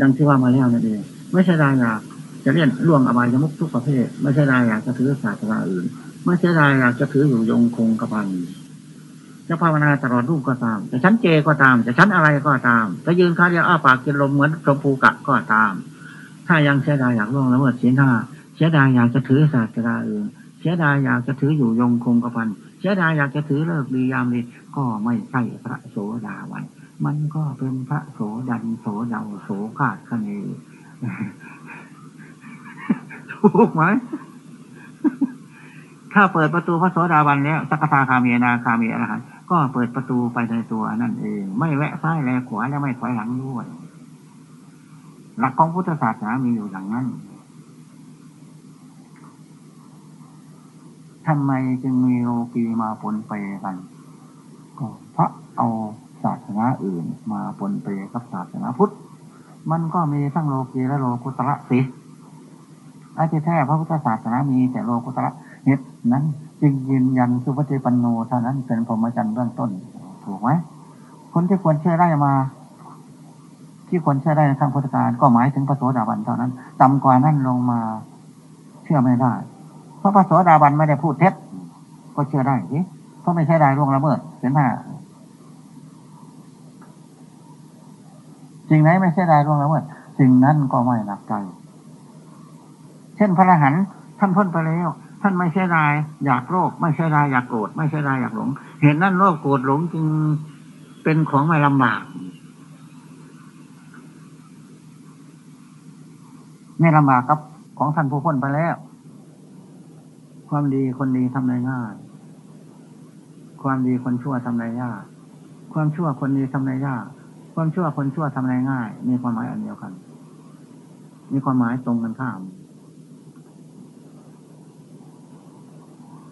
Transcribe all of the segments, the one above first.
ดังที่ว่ามาแล้วนั่นเองไม่ใช่ได้อยากจะเล่นล่วงอบายมุกทุกประเภท ไม่ใช่ได้อยากจะถือศาสนาอื่น ไม่ใช่ได้อยากจะถืออยู่ยงคงกระพันจะภาวนาตลอดรูปก็ตาม จะชั้นเจก็ตาม จะชั้นอะไรก็ตาม จะยืนค้าเดียวอ้าปากกินลมเหมือนชมพูกะก็ตาม ถ้ายังเสียดายอยากล่วงละเมิดศีลห้าเสียดายอยากจะถือศาสนาอื่นเสียดายอยากจะถืออยู่ยงคงกระพันเสียดายอยากจะถือเลิกดียามดีก็ไม่ใช่พระโสดาวัน มันก็เป็นพระโสดันโสเดาโสกาดคะเนถูกไหมถ้าเปิดประตูพระโสดาบันแล้วสักทาคามีนาคามีอรหันต์ก็เปิดประตูไปในตัวนั่นเอง ไม่แวะซ้ายแลขวาและไม่ถอยหลังด้วยหลักของพุทธศาสนามีอยู่อย่างนั้นทำไมจึงมีโลกีมาปนเปกันก็เพราะเอา ศาสนาอื่น มาปนเปกับศาสนาพุทธ มันก็มีทั้งโลกีและโลกุตระสิไอ้ที่แท้พระพุทธศาสนามีแต่โลกุตระเหตุนั้นจึงยืนยันสุปฏิปันโนเท่านั้นเป็นพรหมจรรย์เบื้องต้น ถูกไหมคนที่ควรเชื่อได้มา ที่ควรเชื่อได้ในทางพุทธการก็หมายถึงพระโสดาบันเท่านั้นต่ำกว่านั้นลงมาเชื่อไม่ได้ เพราะพระโสดาบันไม่ได้พูดเท็จ ก็เชื่อได้สิเพราะไม่ใช่ได้ล่วงละเมิดเสียหน้ สิ่งไหนไม่ใช่ได้ล่วงละเมิดสิ่งนั้นก็ไม่หนักใจ เช่นพระอรหันต์ท่านพ้นไปแล้ว ท่านไม่ใช่ได้อยากโลภไม่ใช่ได้อยากโกรธไม่ใช่ได้อยากหลง เห็นนั่นโลภโกรธหลงจึงเป็นของไม่ลำบากไม่ลำบากกับของท่านผู้พ้นไปแล้ว ความดีคนดีทำได้ง่าย ความดีคนชั่วทำได้ยาก ความชั่วคนดีทำได้ยาก ความชั่วคนชั่วทำอะได้ง่าย มีความหมายอันเดียวกัน มีความหมายตรงกันข้าม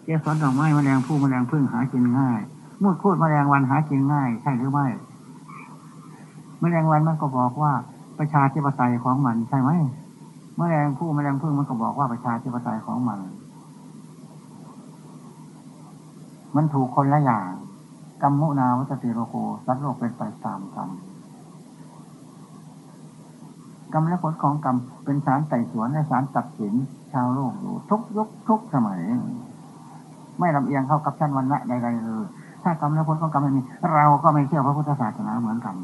เกสรดอกไม้แมลงผู้แมลงพึ่งหากินง่ายมูดคูดแมลงวันหากินง่าย ใช่หรือไม่แมลงวันมันก็บอกว่าประชาธิปไตยของมันใช่ไหมแมลงผู้แมลงพึ่งมันก็บอกว่าประชาธิปไตยของมัน มันถูกคนละอย่างกรรมมุนาวัตติโลโกสัตว์โลกเป็นไปตามกรรม กรรมและผลของกรรมเป็นสารไต่สวนและสารตัดสินชาวโลกอยู่ทุกยุคทุกสมัย ไม่ลำเอียงเข้ากับชั้นวันณะใดๆเลยถ้ากรรมและผลของกรรมไม่มีเราก็ไม่เชื่อพระพุทธศาสนาเหมือนกัน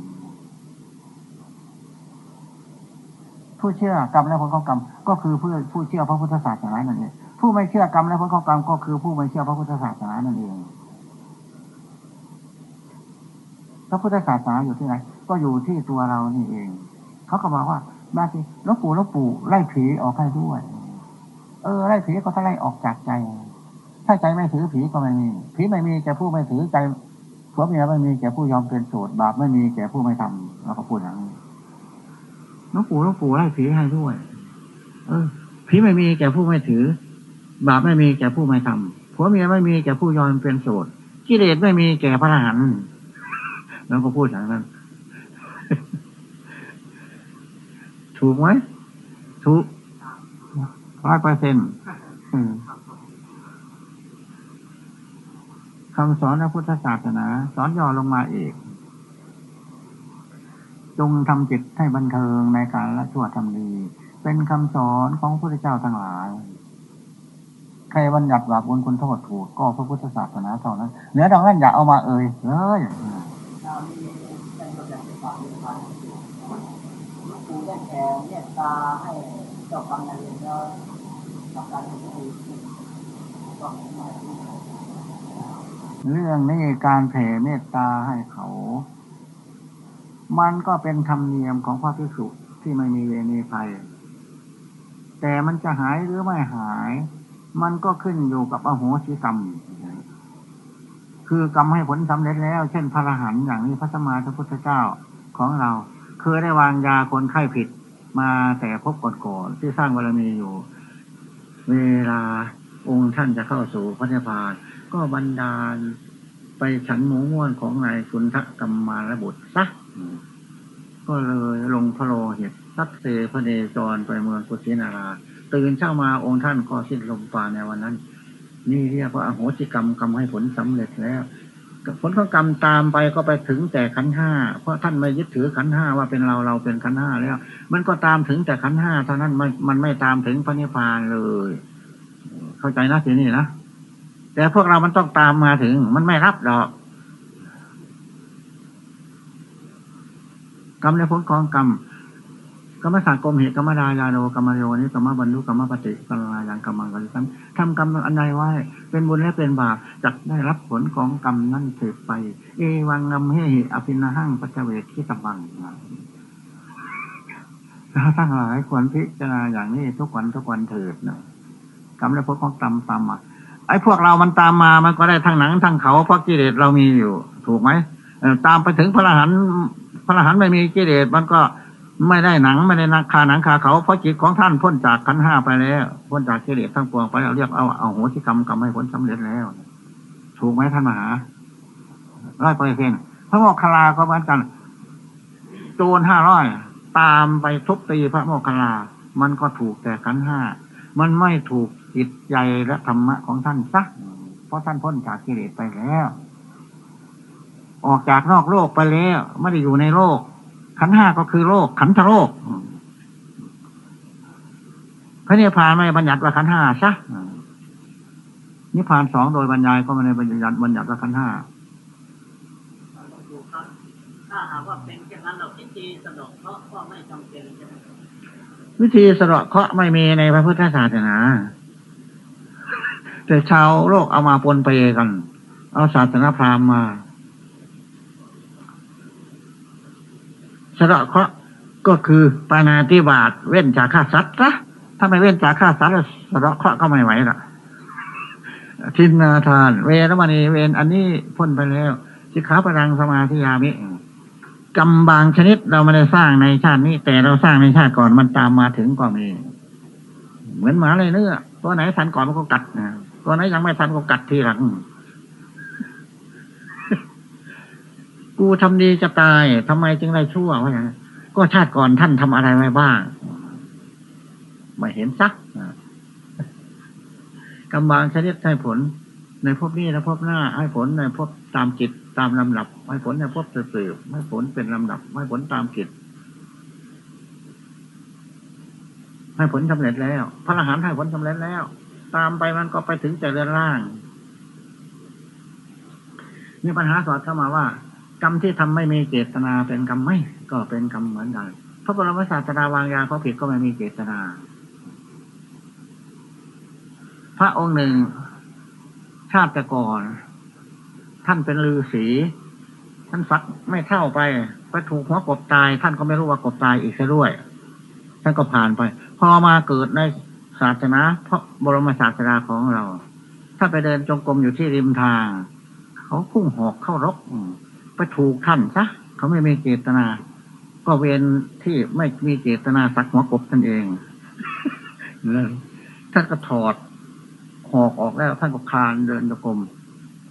ผู้เชื่อกรรมและผลของกรรมก็คือผู้ผู้เชื่อพระพุทธศาสนานั่นเองผู้ไม่เชื่อกรรมและผลของกรรมก็คือผู้ไม่เชื่อพระพุทธศาสนานั่นเอง พระพุทธศาสนาอยู่ที่ไหนก็อยู่ที่ตัวเรานี่เอง เขาก็บอกว่า บางทีหลวงปู่ลวงปู่ไล่ผีออกให้ด้วย เออไล่ผีก็ถ้าไล่ออกจากใจ ถ้าใจไม่ถือผีก็ไม่มี ผีไม่มีแก่ผู้ไม่ถือใจผัวเมียไม่มีแก่ผู้ยอมเป็นโสดบาปไม่มีแก่ผู้ไม่ทำเราก็พูดอย่างนี้ลวงปู่ลวงปู่ไล่ผีให้ด้วย เออผีไม่มีแก่ผู้ไม่ถือ บาปไม่มีแก่ผู้ไม่ทำผัวเมียไม่มีแก่ผู้ยอมเป็นโสดกิเลสไม่มีแก่พระอรหันต์แล้วก็พูดอย่างนั้น ถูกไหมถูกร้อยเปอร์เซ็นต์คำสอนพระพุทธศาสนา สอนย่อลงมาเอกจงทำจิตให้บันเทิงในการละชั่วทำดี เป็นคำสอนของพระพุทธเจ้าทั้งหลาย ใครบัญญัติบาปบุญคุณโทษถูกก็พระพุทธศาสนาเท่านั้นเหนือดังนั้นอย่าเอามาเอ่ยเลย ด้แผ่เมตตาให้เจ้ากรรมนายเวรแล้วทำการที่ดีเรื่องนี้การแผ่เมตตาให้เขา มันก็เป็นธรรมเนียมของพระภิกษุที่ไม่มีเวรมีภัย แต่มันจะหายหรือไม่หาย มันก็ขึ้นอยู่กับอโหสิกรรม คือกรรมให้ผลสำเร็จแล้ว เช่นพระอรหันต์อย่างนี้พระสมมาพระพุทธเจ้าของเรา เคยได้วางยาคนไข้ผิดมาแต่พบก่อนๆที่สร้างบารมีอยู่ เวลาองค์ท่านจะเข้าสู่พระนิพพาน ก็บันดาลไปฉันหมูม้วนของนายสุนทกกรรมมาระบุตรซะก็เลยลงพระโลหิตสักเสพระเนจรไปเมืองกุสินารา ตื่นเช้ามาองค์ท่านก็สิ้นลมปราในวันนั้น นี่เรียกว่าอโหสิกรรมกรรมให้ผลสำเร็จแล้ว ผลของกรรมตามไปก็ไปถึงแต่ขันห้าเพราะท่านไม่ยึดถือขันห้าว่าเป็นเราเราเป็นขันห้าแล้ว มันก็ตามถึงแต่ขันห้าเท่านั้นมันมันไม่ตามถึงพระนิพพานเลย เข้าใจนะทีนี้นะแต่พวกเรามันต้องตามมาถึง มันไม่รับดอกกรรมและผลของกรรม กรรมศาสตร์กรมเหตุกรรมดายาโนกรรมโยนิกรรมบรรลุกรรมปฏิกรรมยังกรรมังกริสันทำกรรมอันใดไว้ เป็นบุญและเป็นบาปจะได้รับผลของกรรมนั่นเถิดไป เอวังงมเฮหิอภินาหังปัจเวกิตบังเราทั้งหลายควรพิจารณาอย่างนี้ทุกวันทุกวันเถิดนะกรรมและผลของกรรมตามมาไอ้พวกเรามันตามมามันก็ได้ทั้งหนังทั้งเขาเพราะกิเลสเรามีอยู่ ถูกไหมตามไปถึงพระอรหันต์พระอรหันต์ไม่มีกิเลสมันก็ ไม่ได้หนังไม่ได้นักคาหนังคาเขาเพราะจิตของท่านพ้นจากขันห้าไปแล้ว พ้นจากกิเลสทั้งปวงไปแล้วเรียกเอาเอาโหสิกรรมกรรมให้ผลสำเร็จแล้ว ถูกไหมท่านมหาร้อยเปอร์เซ็นต์พระโมคคัลลาก็เหมือนกันโจรห้าร้อยตามไปทุบตีพระโมคคัลลา มันก็ถูกแต่ขันห้ามันไม่ถูกจิตใจและธรรมะของท่านสักเพราะท่านพ้นจากกิเลสไปแล้ว ออกจากนอกโลกไปแล้ว ไม่ได้อยู่ในโลก ขันห้าก็คือโลกขันธโลกพระนิพพานไม่บัญญัติว่าขันห้าใช่นิพพานสองโดยบรรยายก็ไม่ได้บัญญัติบัญญัติว่าขันห้าถ้าหากว่าเป็นเช่นนั้นเราพิธีสะดอกเคราะห์ก็ไม่จำเป็นใช่ไหมวิธีสะดอกเคราะห์ไม่มีในพระพุทธศาสนา แต่ชาวโลกเอามาปนไปกัน เอาศาสนาพราหมณ์มา สระเคราะห์ก็คือปานาติบาตเว้นจากฆ่าสัตว์นะถ้าไม่เว้นจากฆ่าสัตว์สระเคราะห์ก็ไม่ไหวละทินนาทาน เวรมณีเวนอันนี้พ้นไปแล้วสิขาปรังสมาธิยามิกรรมบางชนิดเราไม่ได้สร้างในชาตินี้ แต่เราสร้างในชาติก่อนมันตามมาถึงก็มี เหมือนหมาเลยเนื้อตัวไหนทันก่อนมันก็กัดนะตัวไหนยังไม่ทันก็กัดทีหลัง กูทำดีจะตายทำไมจึงได้ชั่ววะอย่างก็ชาติก่อนท่านทำอะไรไว้บ้างไม่เห็นซักกำบางชนิดให้ผล ในพบนี้และพบหน้า ให้ผลในพบตามจิตตามลำดับ ให้ผลในพบสืบให้ผลเป็นลำดับ ให้ผลตามจิตให้ผลสาเร็จแล้ว พระอรหันต์ให้ผลสำเร็จแล้ว ตามไปมันก็ไปถึงใจเรือนร่าง มีปัญหาสอดเข้ามาว่า กรรมที่ทำไม่มีเจตนาเป็นกรรมไม่ก็เป็นกรรมเหมือนกันพระบรมศาสดาวางยาเขาผิดก็ไม่มีเจตนา พระองค์หนึ่ง ชาติก่อน ท่านเป็นลือศีท่านฟักไม่เท่าไปไปถูกหัวกบตาย ท่านก็ไม่รู้ว่ากบตายอีกซะด้วย ท่านก็ผ่านไป พอมาเกิดในศาสนาพระบรมศาสดาของเรา ถ้าไปเดินจงกรมอยู่ที่ริมทาง เขาพุ่งหอกเข้ารก ไปถูกท่านซะเขาไม่มีเจตนา ก็เวนที่ไม่มีเจตนาสักหัวกบท่านเองท่านก็ถอดหอกออกแล้วท่านก็คานเดินตะกม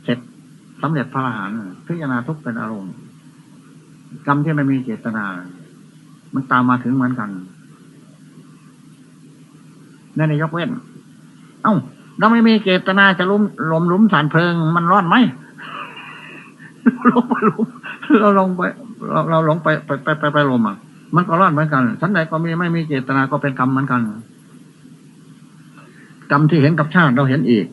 เสร็จสำเร็จพระอรหันต์พิจารณาทุกเป็นอารมณ์กรรมที่ไม่มีเจตนา มันตามมาถึงเหมือนกันนั่นยกเว้น เอ้าเราไม่มีเจตนาจะล้มหลมลุมสารเพลิง มันร้อนไหม ลงไปลงเราลงไป เราเราลงไปไปไปไปไปลมอะ มันก็รอดเหมือนกันชั้นใดก็มีไม่มีเจตนาก็เป็นกรรมเหมือนกันกรรมที่เห็นกับชาติเราเห็นอีก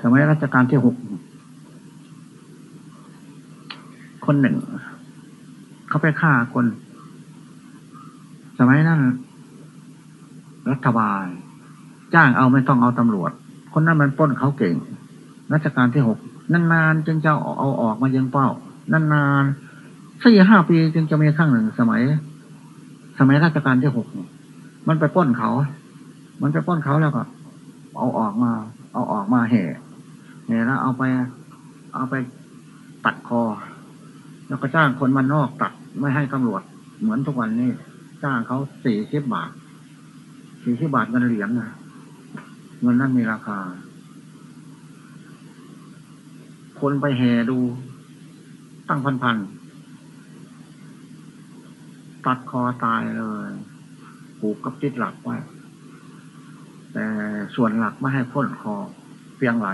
ทำไมรัชการที่หกคนหนึ่ง เขาไปฆ่าคน สมัยนั้นรัฐบาล จ้างเอาไม่ต้องเอาตำรวจ คนนั้นมันป้นเขาเก่ง รัชกาลที่หกนานๆจึงจะเอาออกมายังเป้านานๆสี่ห้าปีจึงจะมีครั้งหนึ่งสมัย สมัยรัชกาลที่หกมันไปป้นเขา มันไปป้นเขาแล้วก็เอาออกมา เอาออกมาแห่แห่แล้วเอาไป เอาไปตัดคอ แล้วก็จ้างคนมันนอกตัดไม่ให้ตำรวจ เหมือนทุกวันนี้จ้างเขาสี่สิบบาทสี่สิบบาทเงินเหรียญนะเงินนั้นมีราคา คนไปแห่ดูตั้งพันพันตัดคอตายเลยผูกกับติดหลักไว้แต่ส่วนหลักไม่ให้พ้นคอเพียงไหล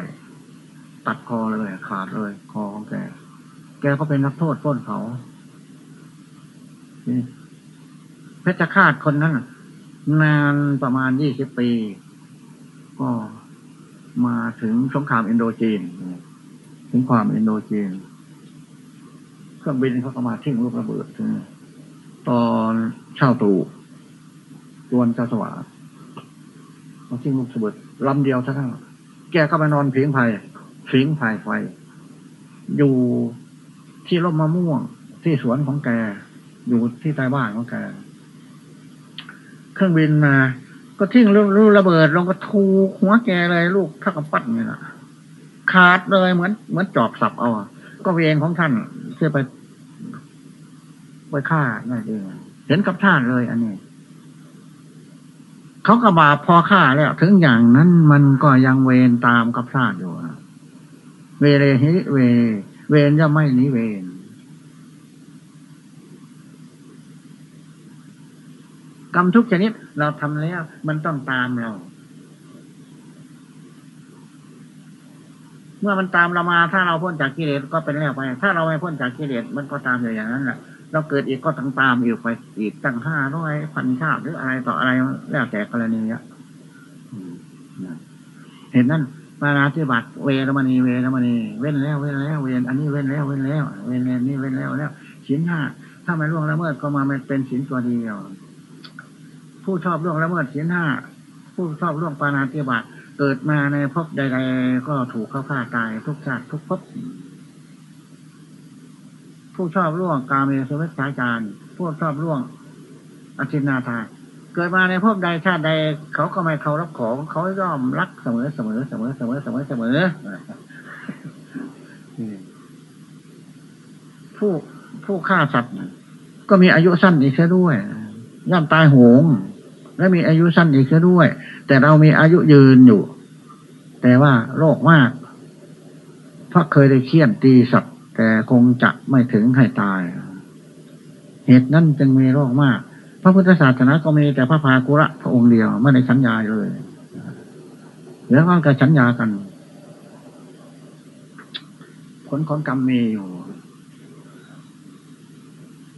ตัดคอเลยขาดเลยคอของแก แกก็เป็นนักโทษปล้นเขาเพชฌฆาตคนนั้นน่ะนานประมาณยี่สิบปี ก็มาถึงสงครามอินโดจีน ถึงความอินโดจีนเครื่องบินเขาก็มาทิ้งลูกระเบิดตอนเช่าตู่ตวนเจ้าสวามาทิ้งลูกระเบิดลำเดียวเท่านั้นแกก็ไปนอนผิงไผ่ผิงไผ่ไฟ อยู่ที่ร่มมะม่วงที่สวนของแก อยู่ที่ใต้บ้านของแก เครื่องบินมา ก็ทิ้งลูกระเบิดลงก็ทูหัวแกเลยลูกถ้ากับปั้นนี่นะ ขาดเลยเหมือนเหมือนจอบสับเอาอะก็เวรของท่านเพื่อไปไปฆ่านั่นเองเห็นกับท่านเลย อันนี้เขากระบาพอฆ่าแล้ว ถึงอย่างนั้นมันก็ยังเวรตามกับท่านอยู่เวเรหิเว เวรย่อมไม่นีเวรกรรมทุกชนิดเราทำแล้ว มันต้องตามเรา เมื่อมันตามเรามาถ้าเราพ้นจากกิเลสก็เป็นแล้วไป ถ้าเราไม่พ้นจากกิเลสมันก็ตามอยู่อย่างนั้นแหละเราเกิดอีกก็ต้องตามอีกไปอีกตั้งห้าร้อยพันชาติหรืออะไรต่ออะไรแล้วแต่กรณีอะเห็นนั่นมานาธิบัติเวรมณีเวรมณีเว้นแล้วเว้นแล้วเวรอันนี้เว้นแล้วเว้นแล้วเว้นนี่เว้นแล้วแล้วสินห้าถ้าไม่ล่วงละเมิดก็มาเป็นสินตัวเดียวผู้ชอบล่วงละเมิดสินห้าผู้ชอบล่วงปานาธิบัติ เกิดมาในภพใดๆก็ถูกเขาฆ่าตายทุกชาติทุกภพผู้ชอบล่วงกาเมสุวิสาจารผู้ชอบล่วงอจินนาทาเกิดมาในภพใดชาติใดเขาก็ไม่เคารพของเขาย่อมรักเสมอเสมอเสมอเสมอเสมอเสมอผู้ผู้ฆ่าสัตว์ก็มีอายุสั้นอีกแค่ด้วยย่อมตายโหง และมีอายุสั้นอีกแค่ด้วย แต่เรามีอายุยืนอยู่ แต่ว่าโรคมากเพราะเคยได้เคี่ยนตีสัตว์แต่คงจะไม่ถึงให้ตาย เหตุนั้นจึงมีโรคมาก พระพุทธศาสนาก็มีแต่พระพากุระพระองค์เดียวไม่ได้ฉันยาเลยเหลือก็การฉันยากัน ผลของกรรมมีอยู่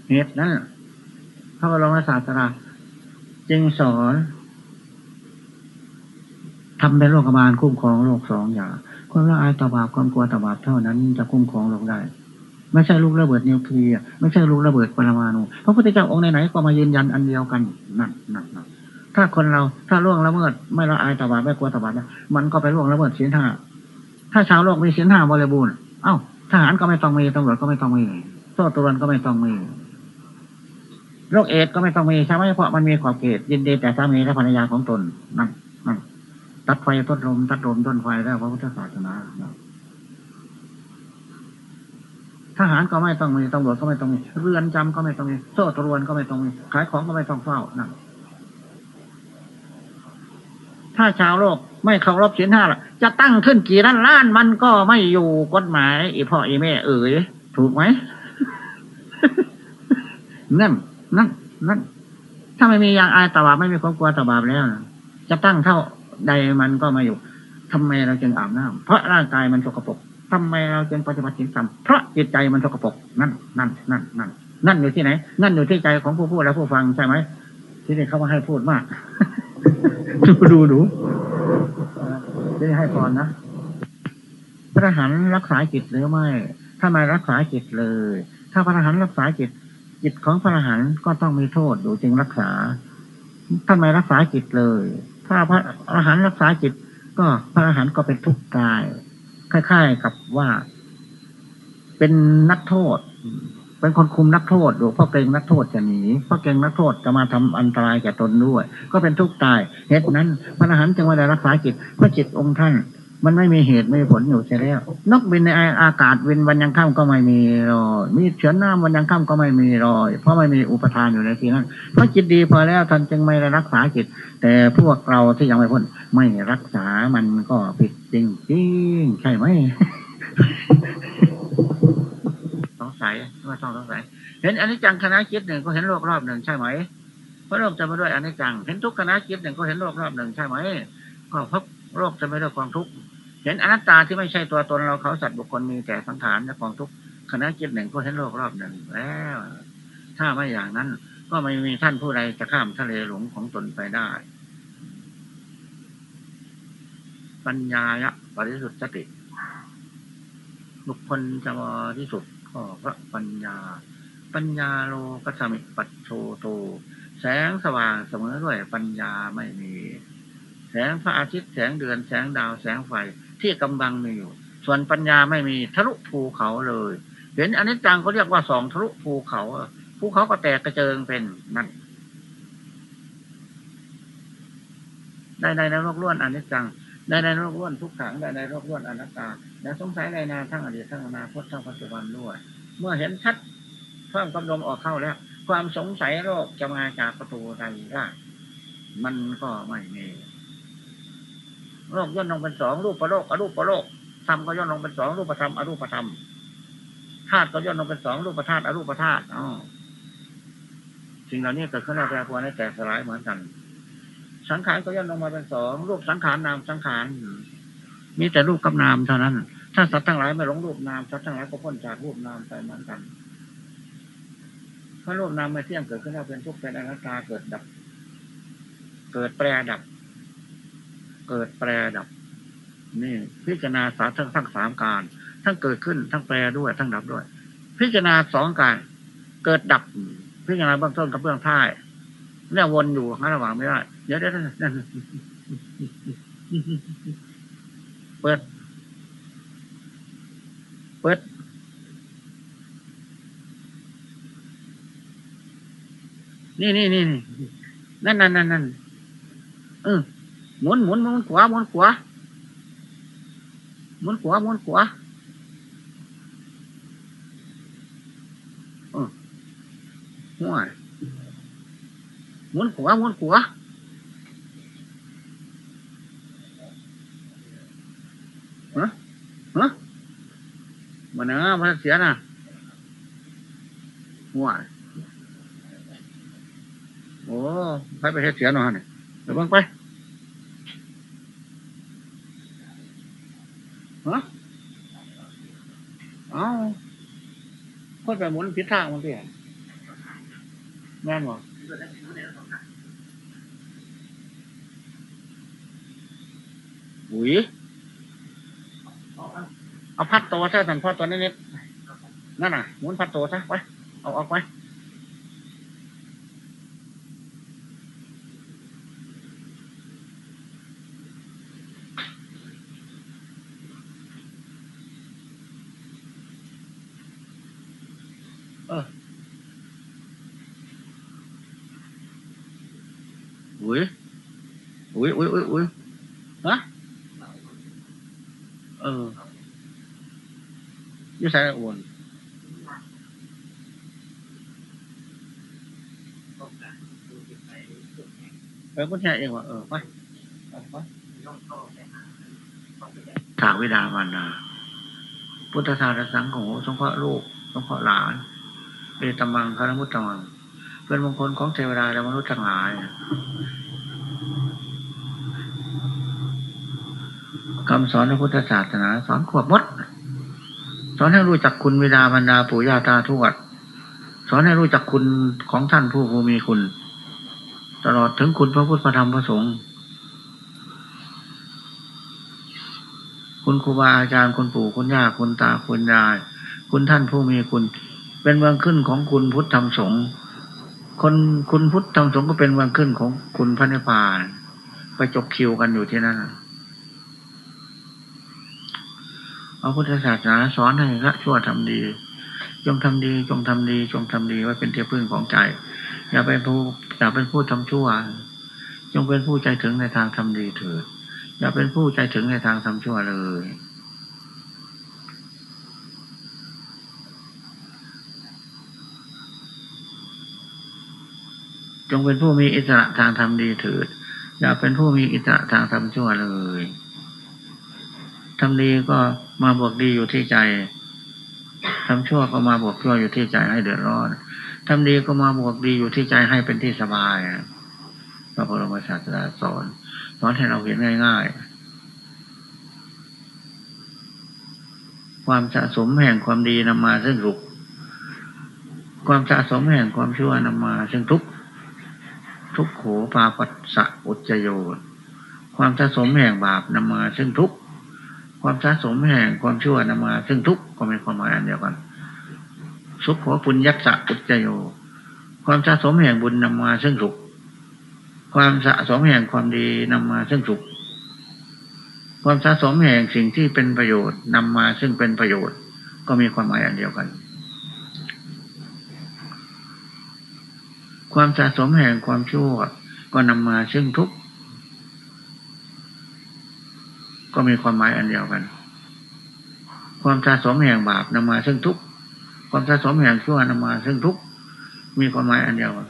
เหตุนั้นพระบรมศาสดาจึงสอน ทำเป็นโรคบาลคุ้มครองโรคสองอย่าง ความละอายต่อบาปความกลัวต่อบาปเท่านั้นจะคุ้มครองโรคได้ ไม่ใช่ลูกระเบิดนิวเคลียร์ไม่ใช่ลูกระเบิดปรมาณูพระพุทธเจ้าองค์ไหนๆก็มายืนยันอันเดียวกันนั่นนั่นนั่นถ้าคนเราถ้าล่วงละเมิด ไม่ละอายต่อบาปไม่กลัวต่อบาปมันก็ไปล่วงละเมิดศีลห้าถ้าชาวโลกมีศีลห้าบริบูรณ์เอ้าทหารก็ไม่ต้องมีตำรวจก็ไม่ต้องมีโซ่ตรวนก็ไม่ต้องมีโรคเอดก็ไม่ต้องมีใช่ไหมเพราะมันมีขอบเขตยินดีแต่สามีและภรรยาของตนนั่นนั่น ตัดไฟต้นลมตัดลมต้นไฟแล้วพระพุทธศาสนาทหารก็ไม่ต้องมีตำรวจก็ไม่ต้องมีเรือนจำก็ไม่ต้องมีโซ่ตรวนก็ไม่ต้องมีขายของก็ไม่ต้องเฝ้านั่นถ้าชาวโลกไม่เคารพศีลห้าจะตั้งขึ้นกี่ล้านล้านมันก็ไม่อยู่กฎหมายอีพ่ออีแม่เอ๋ยถูกไหมนั่นนั่นนั่นถ้าไม่มียางอายตบาบไม่มีความกลัวตบาบแล้วจะตั้งเท่า ใดมันก็มาอยู่ทำไมเราจึงอาบน้ำเพราะร่างกายมันสกปรกทำไมเราจึงปฏิบัติศีลธรรมเพราะจิตใจมันสกปรกนั่นนั่นนั่นนั่นนั่นอยู่ที่ไหน นั่นอยู่ที่ใจของผู้พูดและผู้ฟังใช่ไหมที่นี่เขามาให้พูดมากดูดูดูที่นี่ให้พรนะพระหันรักษาจิตหรือไม่ถ้าไม่รักษาจิตเลย ถ้าพระหันรักษาจิต จิตของพระอรหันก็ต้องมีโทษอยู่จึงรักษาท่านไม่รักษาจิตเลย ถ้าพระอรหันต์รักษาจิต ก็พระอรหันต์ก็เป็นทุกข์กายคล้ายๆกับว่า เป็นนักโทษ เป็นคนคุมนักโทษดูเพราะเกรงนักโทษจะหนีเพราะเกรงนักโทษจะมาทำอันตรายแก่ตนด้วย ก็เป็นทุกข์ตายเหตุนั้น พระอรหันต์จึงมาได้รักษาจิตเพราะจิตองค์ท่าน มันไม่มีเหตุไม่มีผลอยู่ใช่แล้ว นกบินในอากาศวินวันยังค่ำก็ไม่มีรอยมีเฉือนน้ำวันยังค่ำก็ไม่มีรอย เพราะไม่มีอุปทานอยู่ในที่นั้นเพราะจิตดีพอแล้วท่านจึงไม่ได้รักษาจิต แต่พวกเราที่ยังไม่พ้นไม่รักษามันก็ผิดจริงจริงใช่ไหมสงสัยว่าต้องสงสัยเห็นอันนี้จังคณะคิดหนึ่งก็เห็นโลกรอบหนึ่งใช่ไหมเพราะโลกจะมาด้วยอันนี้จัง เห็นทุกคณะคิดหนึ่งก็เห็นโลกรอบหนึ่งใช่ไหมก็พบโรคจะไม่ด้วยความทุกข์ เห็นอนัตตาที่ไม่ใช่ตัวตนเราเขาสัตว์บุคคลมีแต่สังขารและของทุกคณะจิตหนึ่งก็เห็นโลกรอบหนึ่งแล้ว ถ้าไม่อย่างนั้น ก็ไม่มีท่านผู้ใดจะข้ามทะเลหลงของตนไปได้ ปัญญายะปริสุทธิสติบุคคลจะบริสุทธิ์ก็พระปัญญา ปัญญาโลกัสมิปัจโชโต แสงสว่างเสมอด้วยปัญญาไม่มี แสงพระอาทิตย์แสงเดือนแสงดาวแสงไฟ ที่กำลังมีอยู่ ส่วนปัญญาไม่มีทะลุภูเขาเลย เห็นอันนี้จังเขาเรียกว่าสองทะลุภูเขาภูเขาก็แตกกระเจิงเป็นนั่นได้ในโลกล้วนอันนี้จังได้ในโลกล้วนทุกขังได้ในโลกล้วนอนัตตาและสงสัยในนาทั้งอดีตทั้งอนาคตทั้งปัจจุบันด้วยเมื่อเห็นชัดเพิ่มกำลมออกเข้าแล้ว ความสงสัยโลกจะมาจากประตูใดได้มันก็ไม่มี โลกย่นลงเป็นสองรูปประโลกอรูปประโลกธรรมก็ย่นลงเป็นสองรูปธรรมอรูปธรรมธาตุก็ย่นลงเป็นสองรูปธาตุอรูปธาตุอ๋อสิ่งเหล่านี้เกิดขึ้นแล้วแปรปรวนให้แตกสลายเหมือนกัน สังขารก็ย่นลงมาเป็นสองรูปสังขารนามสังขารมีแต่รูปกับนามเท่านั้น ถ้าสัตว์ทั้งหลายไม่หลงรูปนามสัตว์ทั้งหลายก็พ้นจากรูปนามไปเหมือนกันถ้ารูปนามไม่เที่ยงเกิดขึ้นแล้วเป็นทุกข์เป็นอนัตตาเกิดดับ เกิดแปรดับ เกิดแปรดับ นี่ พิจารณาสาทั้งทั้งสามการ ทั้งเกิดขึ้นทั้งแปรด้วยทั้งดับด้วย พิจารณาสองการเกิดดับ พิจารณาเบื้องต้นกับเบื้องท้ายเนี่ยวนอยู่หาระหว่างไม่ได้เดี๋ยวเดี๋ยนั่เปิด เปิดนี่นี่นี่นั่นนั่นนั่นนั่นเออ หมุนหมุนหมุนขวาหมุนขวาหมุนขวาหมุนขวาเออหัวหมุนขวาหมุนขวา ฮะเอ้ไปไปเฮ็ดไปฮะเอ้าคนไปหมุนผิดทางมันเปลี่ยนแม่นบ่อุ้ยเอาพัดโตซะสันพ่อตัวนิดๆนั่นน่ะหมุนพัดโตซะไว้เอาออกไว้ อออุ้ยอุ้ยอุ้ยอุ้ยอุ้ยฮะเออยี่ใส่อ้วนเออก็แค่เองว่าเออไปถากวิดามันนาพุทธทาสสังโฆสงเคราะห์ลูกสงเคราะห์หลาน เอตมังคารมุตตมัง เป็นมงคลของเทวดาและมนุษย์ทั้งหลายคำสอนในพุทธศาสนา สอนขวบมด สอนให้รู้จักคุณวิดาบรรดาปู่ย่าตาทวด สอนให้รู้จักคุณของท่านผู้ผู้มีคุณ ตลอดถึงคุณพระพุทธพระธรรมพระสงฆ์คุณครูบาอาจารย์คุณปู่คุณย่าคุณตาคุณยาย คุณท่านผู้มีคุณ เป็นเมืองขึ้นของคุณพุทธธรรมสงฆ์คนคุณพุทธธรรมสงฆ์ก็เป็นเมืองขึ้นของคุณพระนิพพานไปจบคิวกันอยู่ที่นั่นพระพุทธศาสนาสอนให้ละชั่วทำดี จงทำดี จงทำดี จงทำดีไว้เป็นเที่พึ่งของใจ อย่าเป็นผู้อย่าเป็นผู้ทำชั่ว จงเป็นผู้ใจถึงในทางทำดีเถิดอย่าเป็นผู้ใจถึงในทางทำชั่วเลย จงเป็นผู้มีอิสระทางทำดีเถิด อย่าเป็นผู้มีอิสระทางทำชั่วเลยทำดีก็มาบวกดีอยู่ที่ใจทำชั่วก็มาบวกชั่วอยู่ที่ใจให้เดือดร้อนทำดีก็มาบวกดีอยู่ที่ใจให้เป็นที่สบายพระบรมศาสดาสอนสอนให้เราเห็นง่ายความสะสมแห่งความดีนำมาซึ่งสุข ความสะสมแห่งความชั่วนำมาซึ่งทุกข์ ทุกโขปาปัสสะอุจโยนความสะสมแห่งบาปนำมาซึ่งทุกความสะสมแห่งความชั่วนำมา ซึ่งทุกก็มีความหมายอันเดียวกันสุขโขปุญญัสะอุจจโย ความสะสมแห่งบุญนำมา ซึ่งสุข ความสะสมแห่งความดีนำมา ซึ่งสุข ความสะสมแห่งสิ่งที่เป็นประโยชน์นำมาซึ่งเป็นประโยชน์ ก็มีความหมายอันเดียวกัน ความสะสมแห่งความชั่ว ก็นำมาซึ่งทุกข์ก็มีความหมายอันเดียวกัน ความสะสมแห่งบาปนำมาซึ่งทุกข์ความสะสมแห่งชั่วนำมาซึ่งทุกข์มีความหมายอันเดียวกัน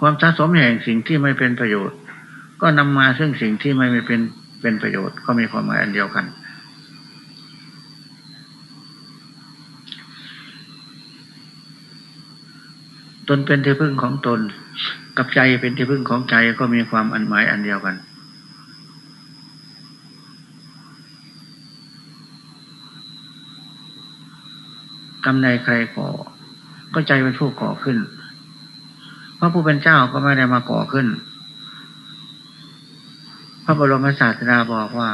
ความสะสมแห่งสิ่งที่ไม่เป็นประโยชน์ ก็นำมาซึ่งสิ่งที่ไม่เป็นเป็นประโยชน์ ก็มีความหมายอันเดียวกัน ตนเป็นที่พึ่งของตน กับใจเป็นที่พึ่งของใจก็มีความอันหมายอันเดียวกัน กรรมใดใครก่อ ก็ใจเป็นผู้ก่อขึ้นเพราะผู้เป็นเจ้าก็ไม่ได้มาก่อขึ้น พระบรมศาสดาบอกว่า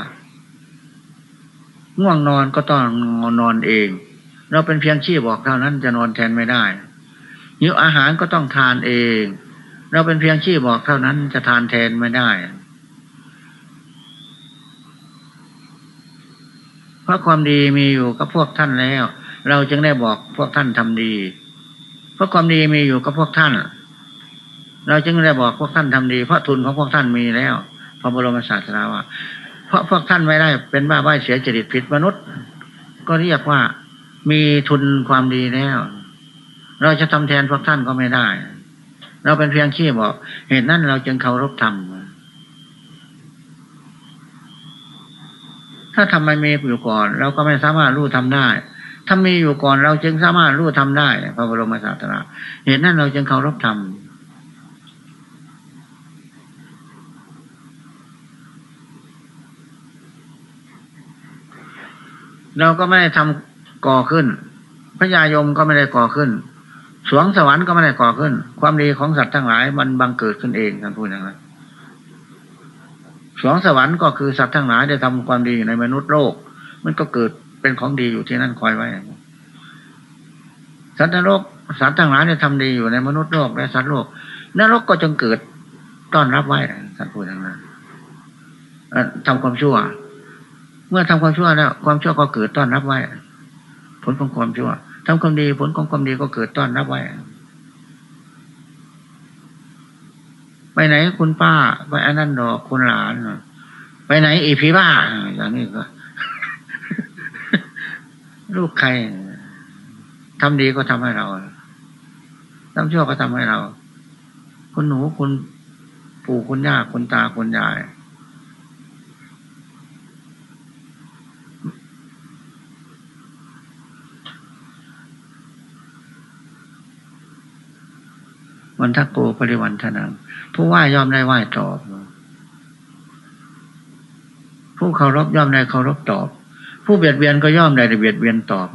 ง่วงนอนก็ต้องนอนเอง เราเป็นเพียงชี้บอกเท่านั้นจะนอนแทนไม่ได้ หิวอาหารก็ต้องทานเอง เราเป็นเพียงชี้บอกเท่านั้นจะทานแทนไม่ได้ เพราะความดีมีอยู่กับพวกท่านแล้ว เราจึงได้บอกพวกท่านทำดี เพราะความดีมีอยู่กับพวกท่าน เราจึงได้บอกพวกท่านทำดี เพราะทุนของพวกท่านมีแล้วพระบรมศาสดาว่า เพราะพวกท่านไม่ได้เป็นบ้าใบ้เสียจริตผิดมนุษย์ ก็เรียกว่ามีทุนความดีแล้ว เราจะทำแทนพวกท่านก็ไม่ได้ เราเป็นเพียงขี้บอก เหตุนั้นเราจึงเคารพธรรมถ้าทำไม่มีอยู่ก่อน เราก็ไม่สามารถรู้ทำได้ถ้ามีอยู่ก่อนเราจึงสามารถรู้ทำได้ พระบรมศาสดาเหตุนั้นเราจึงเคารพธรรมเราก็ไม่ได้ทำก่อขึ้น พระยายมก็ไม่ได้ก่อขึ้น สวงสวรรค์ก็ไม่ได้ก่อขึ้น ความดีของสัตว์ทั้งหลาย มันบังเกิดขึ้นเองท่านพูดอย่างนั้นสวงสวรรค์ก็คือสัตว์ทั้งหลายได้ทำความดีในมนุษย์โลก มันก็เกิดเป็นของดีอยู่ที่นั่นคอยไว้สัตว์นรกสัตว์ทั้งหลายเนี่ยทำดีอยู่ในมนุษย์โลกและสัตว์โลกนรกก็จงเกิดต้อนรับไว้สัตว์พูดอย่างนั้นทำความชั่ว เมื่อทำความชั่วแล้ว ความชั่วก็เกิดต้อนรับไว้ ผลของความชั่ว ทำความดีผลของความดีก็เกิดต้อนรับไว้ ไปไหนคุณป้า ไปอันนั้นดอกคุณหลาน ไปไหนอีพีบ้า อย่างนี้ก็ลูกใครทำดีก็ทำให้เราทำชั่วก็ทำให้เรา คุณหนูคุณปู่คุณย่าคุณตาคุณยาย วันทักโกปริวันทนังผู้ไหว้ย่อมได้ไหว้ตอบ ผู้เคารพย่อมได้เคารพตอบ ผู้เบียดเบียนก็ย่อมได้เบียดเบียนตอบ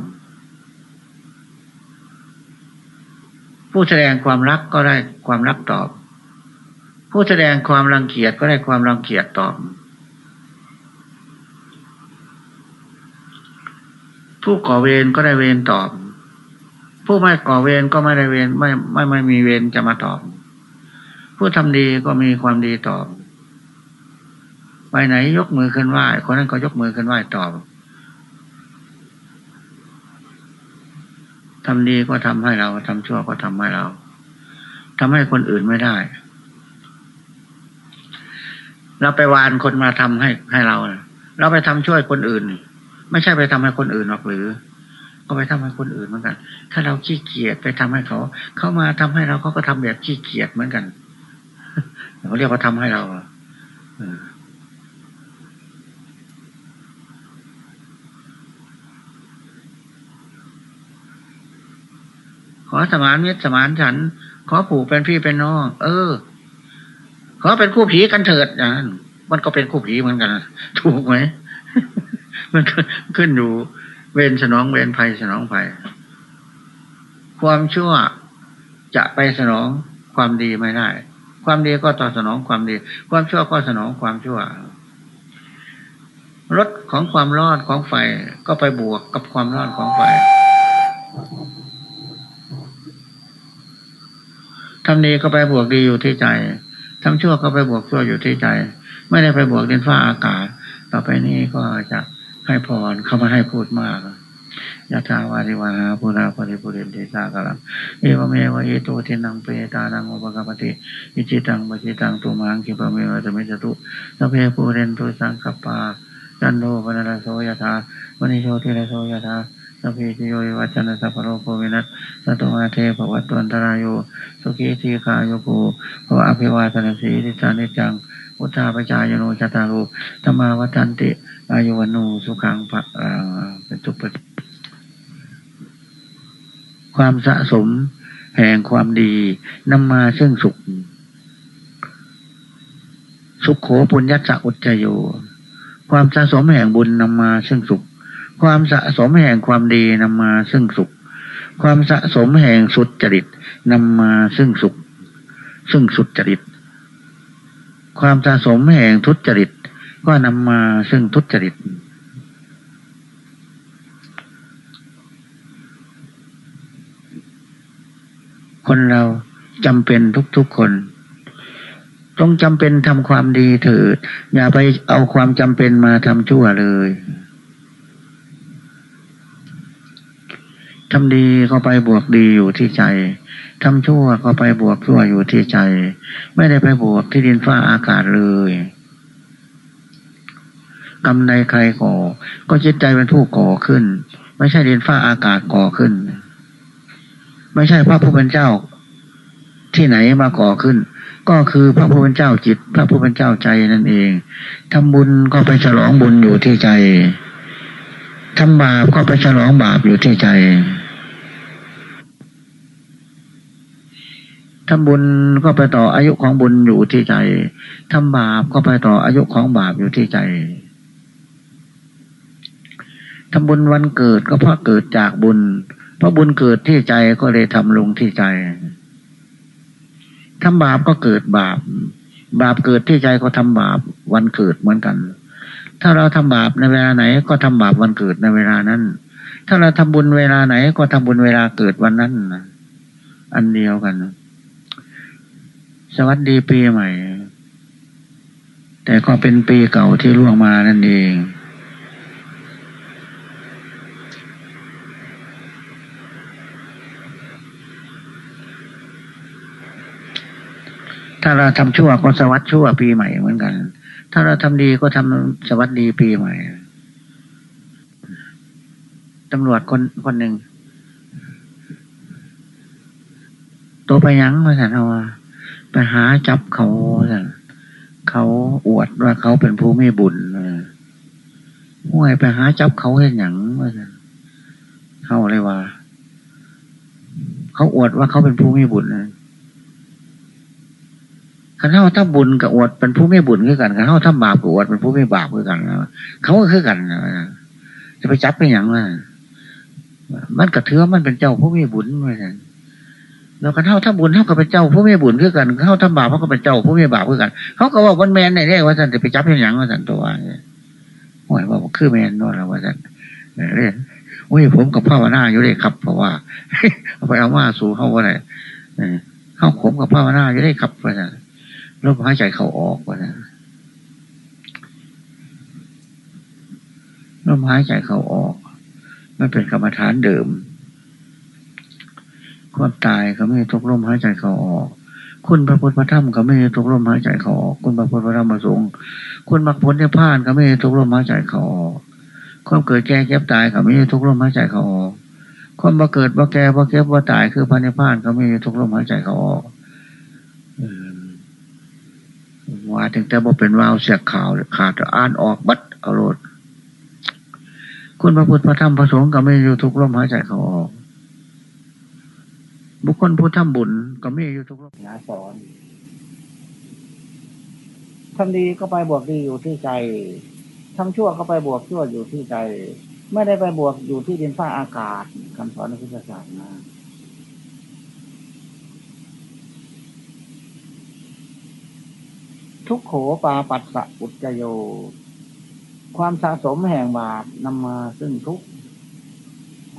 ผู้แสดงความรักก็ได้ความรักตอบ ผู้แสดงความรังเกียจก็ได้ความรังเกียจตอบ ผู้ก่อเวรก็ได้เวรตอบ ผู้ไม่ก่อเวรก็ไม่ได้เวรไม่ไม่ไม่มีเวรจะมาตอบ ผู้ทำดีก็มีความดีตอบ ไปไหนยกมือขึ้นไหว้คนนั้นก็ยกมือขึ้นไหว้ตอบทำดีก็ทำให้เราทำชั่วก็ทำให้เราทำให้คนอื่นไม่ได้ เราไปวานคนมาทำให้ให้เรา เราไปทำช่วยคนอื่น ไม่ใช่ไปทำให้คนอื่นหรอกหรือ ก็ไปทำให้คนอื่นเหมือนกัน ถ้าเราขี้เกียจไปทำให้เขา เขามาทำให้เราเขาก็ทำแบบขี้เกียจเหมือนกันเขาเรียกว่าทำให้เราอขอสมานมิตรสมานฉัน ขอผูกเป็นพี่เป็นน้องเออ ขอเป็นคู่ผีกันเถิดอย่างนั้นมันก็เป็นคู่ผีเหมือนกัน ถูกไหมมันขึ้นอยู่ เวรสนองเวรภัยสนองภัย ความชั่วจะไปสนองความดีไม่ได้ ความดีก็ตอบสนองความดี ความชั่วก็สนองความชั่วรถของความร้อนของไฟก็ไปบวกกับความร้อนของไฟทำดีก็ไปบวกดีอยู่ที่ใจทำชั่วก็ไปบวกชั่วอยู่ที่ใจ ไม่ได้ไปบวกดินฟ้าอากาศ ต่อไปนี้ก็จะ ให้พรเข้ามาให้พูดมากยะถาวาริวะหาปูรา ปะริปูเรนติสาคะรังเอวะเมวะ อิโต ทินนังเปตานังอุปะกัปปะติอิจฉิตังปัตถิตังตุมหัง ขิปปะเมวะ สะมิชฌะตุ สัพเพปูเรนตุสังกัปปาจันโท ปัณณะระโส ยะถา มะณิโชติระโส ยะถาสัพพีติโยวิวัชชันตุ สัพพะโรโควินัสสัตมาเทภวัตวันตรายโยสุขีทีคายโกภวะอภิวาทนสีทิสานิจัง อุทธาปจายโนจตารุธรรมาวัฏันติ อายุวันโนสุขังภะเป็นทุกปฏิความสะสมแห่งความดีนำมาซึ่งสุข สุขโขปุญญาสัอุจจโย ความสะสมแห่งบุญนำมาซึ่งสุข ความสะสมแห่งความดีนำมาซึ่งสุข ความสะสมแห่งสุดจริตนำมาซึ่งสุข ซึ่งสุดจริต ความสะสมแห่งทุจริต ก็นำมาซึ่งทุจริต คนเราจำเป็นทุกๆคน ต้องจำเป็นทำความดีเถิด อย่าไปเอาความจำเป็นมาทำชั่วเลยทำดีก็ไปบวกดีอยู่ที่ใจ ทำชั่วก็ไปบวกชั่วอยู่ที่ใจ ไม่ได้ไปบวกที่ดินฟ้าอากาศเลย กรรมใดใครก่อ ก็จิตใจเป็นผู้ก่อขึ้น ไม่ใช่ดินฟ้าอากาศก่อขึ้น ไม่ใช่พระผู้เป็นเจ้า ที่ไหนมาก่อขึ้น ก็คือพระผู้เป็นเจ้าจิต พระผู้เป็นเจ้าใจนั่นเองทำบุญก็ไปฉลองบุญอยู่ที่ใจทำบาปก็ไปฉลองบาปอยู่ที่ใจทำบุญก็ไปต่ออายุของบุญอยู่ที่ใจ ทำบาปก็ไปต่ออายุของบาปอยู่ที่ใจ ทำบุญวันเกิดก็เพราะเกิดจากบุญ เพราะบุญเกิดที่ใจก็เลยทำลงที่ใจทำบาปก็เกิดบาป บาปเกิดที่ใจก็ทำบาปวันเกิดเหมือนกัน ถ้าเราทำบาปในเวลาไหน ก็ทำบาปวันเกิดในเวลานั้น ถ้าเราทำบุญเวลาไหน ก็ทำบุญเวลาเกิดวันนั้นอันเดียวกัน สวัสดีปีใหม่ แต่ก็เป็นปีเก่าที่ล่วงมานั่นเอง ถ้าเราทำชั่วก็สวัสดชั่วปีใหม่เหมือนกัน ถ้าเราทำดีก็ทำสวัสดีปีใหม่ตำรวจคนคนหนึ่งตัวไปยั้งมาสันเอาว่าไปหาจับเขาเขาอวดว่าเขาเป็นผู้มีบุญห่วยไปหาจับเขาเห็นอย่างว่าเขาเลยว่าเขาอวดว่าเขาเป็นผู้มีบุญ ขันเท่าถ้าบุญกับอวดเป็นผู้ไม่บุญคือกันขันเท่าถ้าบาปกับอวดเป็นผู้ไม่บาปคือกันเขาก็คือกันจะไปจับไปอย่างว่ามันกระเทือมันเป็นเจ้าผู้ไมีบุญเหมือนกันเราก็เท่าถ้าบุญเท่ากับเป็นเจ้าผู้ไม่บุญคือกันเท่าถ้าบาปเขาก็เป็นเจ้าผู้ไม่บาปคือกัน เขาก็ว่าวันแมนเนี่ยว่าสันจะไปจับเป็นอย่างว่าสันตัวเนี่ยหวยว่าคือแมนนอนแล้วว่าสันเรียนโอ้ยผมกับภาวนาอยู่เลยครับ เพราะว่าเอาไปเอามาสู่เขาว่าอะไรเข้าขมกับภาวนาอยู่เลยครับว่าสัน ลมหายใจเขาออกว่าสันลมหายใจเขาออก มันเป็นกรรมฐานเดิม ความตายเขาไม่ทุกลมหายใจเขาออก คุณพระพุทธพระธรรมเขาไม่ทุกลมหายใจเขาออก คุณพระพุทธพระธรรมพระสงฆ์คุณมรรคผลที่ผ่านเขาไม่ทุกลมหายใจเขาออก ความเกิดแก่เก็บตายเขาไม่ทุกลมหายใจเขาออก ความมาเกิดว่าแก่ว่าเก็บว่าตายคือพันธิพานเขาไม่ทุกลมหายใจเขาออก ว่าถึงแต่บ่เป็นวาวเสียข่าวขาดอ่านออกบัดเอาโรดคุณพระพุทธพระธรรมพระสงฆ์ก็ไม่อยู่ทุกลมหายใจเขาออก บุคคลผู้ทำบุญก็ไมีอยู่ทุกรอบนาสอนทำดีก็ไปบวกดีอยู่ที่ใจทำชั่วก็ไปบวกชั่วอยู่ที่ใจ ไม่ได้ไปบวกอยู่ที่ดินฟ้าอากาศคำสอนในพุทธศาสนา ทุกโขปาปัสสะอุจจโย ความสะสมแห่งบาปนำมาซึ่งทุก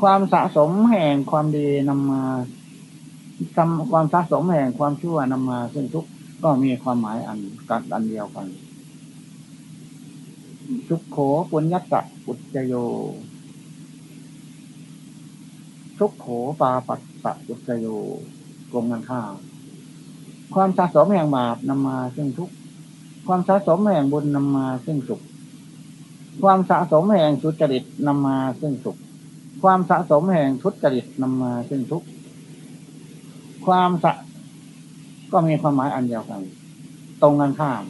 ความสะสมแห่งความดีนำมาความสะสมแห่งความชั่วนำมาซึ่งทุกก็มีความหมายอันกัดอันเดียวกัน ทุกโขปุญญตะอุจโย ทุกโขปาปัสสะอุจโยกงกันข้าความสะสมแห่งบาปนำมาซึ่งทุกข์ ความสะสมแห่งบุญนำมาซึ่งสุข ความสะสมแห่งสุจริตนำมาซึ่งสุข ความสะสมแห่งทุจริตนำมาซึ่งทุกข์ความสะก็มีความหมายอันเดียวกัน ตรงกันข้าม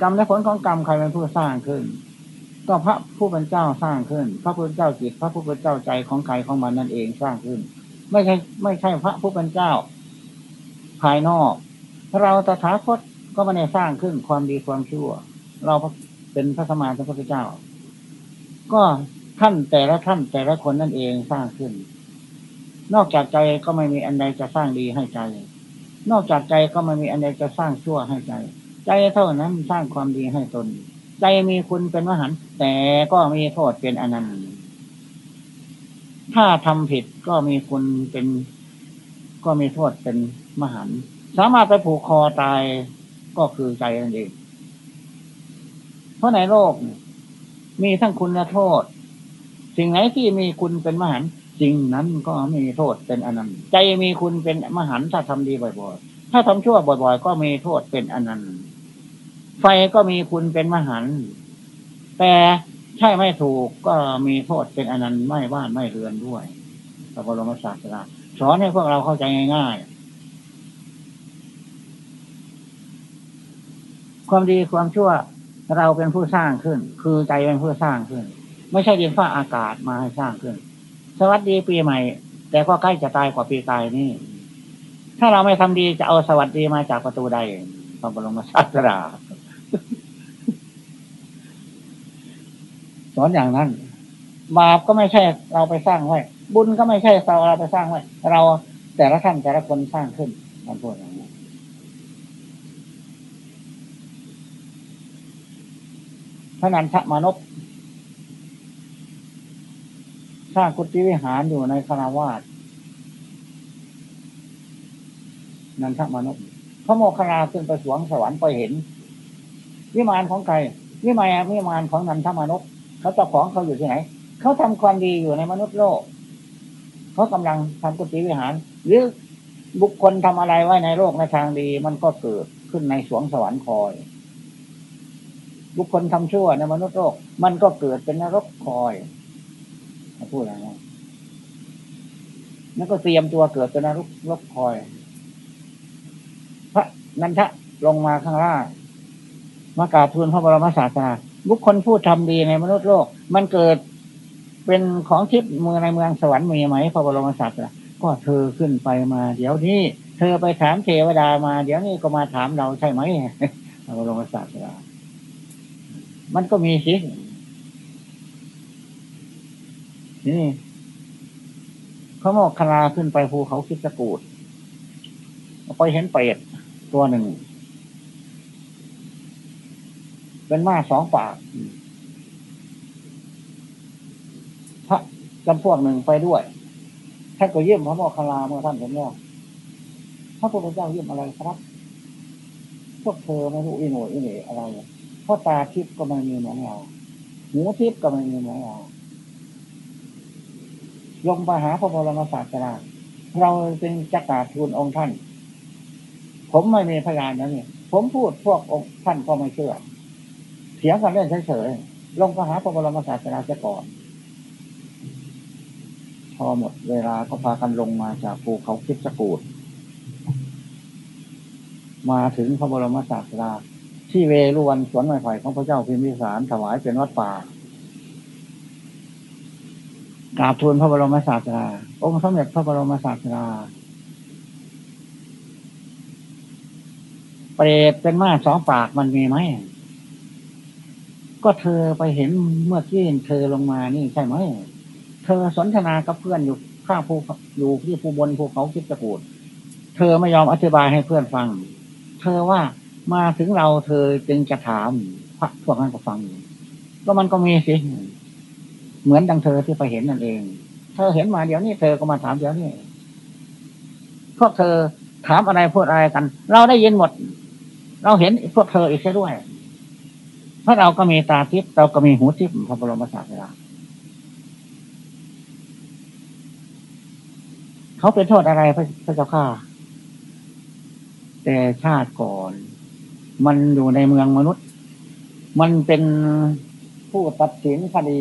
กรรมและผลของกรรมใครเป็นผู้สร้างขึ้น ก็พระผู้เป็นเจ้าสร้างขึ้น พระผู้เป็นเจ้าจิต พระผู้เป็นเจ้าใจของใครของมันนั่นเองสร้างขึ้น ไม่ใช่ ไม่ใช่พระผู้เป็นเจ้า ภายนอก เราตถาคตก็ไม่ได้สร้างขึ้นความดีความชั่ว เราเป็นพระสมานพระพุทธเจ้า ก็ท่านแต่ละท่านแต่ละคนนั่นเองสร้างขึ้น นอกจากใจก็ไม่มีอันใดจะสร้างดีให้ใจ นอกจากใจก็ไม่มีอันใดจะสร้างชั่วให้ใจ ใจเท่านั้นสร้างความดีให้ตน ใจมีคุณเป็นมหันแต่ก็มีโทษเป็นอนันต์ถ้าทำผิดก็มีคุณเป็น ก็มีโทษเป็นมหัน สามารถไปผูกคอตายก็คือใจนั่นเอง เพราะในโลก มีทั้งคุณและโทษ สิ่งไหนที่มีคุณเป็นมหันสิ่งนั้นก็มีโทษเป็นอนันต์ ใจมีคุณเป็นมหันถ้าทำดีบ่อยๆ ถ้าทำชั่วบ่อยๆ ก็มีโทษเป็นอนันต์ ไฟก็มีคุณเป็นมหันแต่ใช่ไม่ถูกก็มีโทษเป็นอนันต์ไม่บ้านไม่เรือนด้วยพระบรมศาสดาสอนให้พวกเราเข้าใจง่ายๆ ความดีความชั่วเราเป็นผู้สร้างขึ้น คือใจเป็นผู้สร้างขึ้น ไม่ใช่ดินฟ้าอากาศมาให้สร้างขึ้น สวัสดีปีใหม่ แต่ก็ใกล้จะตายกว่าปีตายนี่ ถ้าเราไม่ทำดีจะเอาสวัสดีมาจากประตูใดพระบรมศาสดาสอนอย่างนั้น บาปก็ไม่ใช่เราไปสร้างไว้ บุญก็ไม่ใช่เราเราไปสร้างไว้ เราแต่ละท่านแต่ละคนสร้างขึ้นท่านพูดอย่างนี้ ระนันทมานพสร้างกุฏิวิหารอยู่ในคาราวาสนันทมานุษย์พระโมคคลาขึ้นไปสวงสวรรค์ไปเห็น วิมานของใครวิมานวิมานของนันทมานุษย์เขาเจ้าของเขาอยู่ที่ไหน เขาทำความดีอยู่ในมนุษย์โลก เขากำลังทำกุฏิวิหาร หรือบุคคลทำอะไรไว้ในโลกในทางดี มันก็เกิดขึ้นในสวงสวรรค์คอย บุคคลทำชั่วในมนุษย์โลก มันก็เกิดเป็นนรกคอยพูดอะไรนะนั่นก็เตรียมตัวเกิดเป็นนรกลกคอย พระนันทะลงมาข้างล่างมากราบทูลพระบรมศาสดาบุคคลผู้ทำดีในมนุษย์โลก มันเกิดเป็นของทิพย์เมืองในเมืองสวรรค์มีไหมพระบรมศาสดาก็เธอขึ้นไปมา เดี๋ยวนี้ เธอไปถามเทวดามา เดี๋ยวนี้ก็มาถามเราใช่ไหมพระบรมศาสดา มันก็มีสินี่พระโมกขลาขึ้นไปภูเขาคิดสกูดไปเห็นเป็ดตัวหนึ่ง เป็นม้าสองปากพระจำพวกหนึ่งไปด้วยท่านก็เยี่ยมพระโมกขลาเมื่อท่านเห็นแล้วพระพุทธเจ้าเยี่ยมอะไรครับ พวกเธอไม่รู้อีโหนอีเหนอะไร เพราะตาทิพย์ก็ไม่มีเหมือนเราหูทิพย์ก็ไม่มีเหมือนเราลงไปหาพระบรมศาสดาเราเป็นจักราทูลองค์ท่าน ผมไม่มีพยานนะนี่ผมพูดพวกองค์ท่านก็ไม่เชื่อเสียงกันเล่นเฉยๆลงไปหาพระบรมศาสดาจะก่อน พอหมดเวลาก็พากันลงมาจากภูเขาคิดสกูดมาถึงพระบรมศาสดา ที่เวรุวันสวนไม้ไผ่ของพระเจ้าพิมพิสารถวายเป็นวัดป่ากราบทูลพระบรมศาสดาองค์สมเด็จพระบรมศาสดาเปรตเป็นม้าสองปากมันมีไหม ก็เธอไปเห็นเมื่อกี้เธอลงมานี่ใช่ไหม เธอสนทนากับเพื่อนอยู่ข้างภูอยู่ที่ภูบนภูเขาคิดตะกูด เธอไม่ยอมอธิบายให้เพื่อนฟัง เธอว่า มาถึงเราเธอจึงจะถามพระพวกนั้นก็ฟังก็มันก็มีสิเหมือนดังเธอที่ไปเห็นนั่นเองเธอเห็นมาเดี๋ยวนี้เธอก็มาถามเดี๋ยวนี้พวกเธอถามอะไรพูดอะไรกัน เราได้ยินหมด เราเห็นพวกเธออีกแค่ด้วย เพราะเราก็มีตาทิพย์เราก็มีหูทิพย์พระบรมศาสดาเขาเป็นโทษอะไรพระเจ้าข้าแต่ชาติก่อน มันอยู่ในเมืองมนุษย์ มันเป็นผู้ตัดสินคดี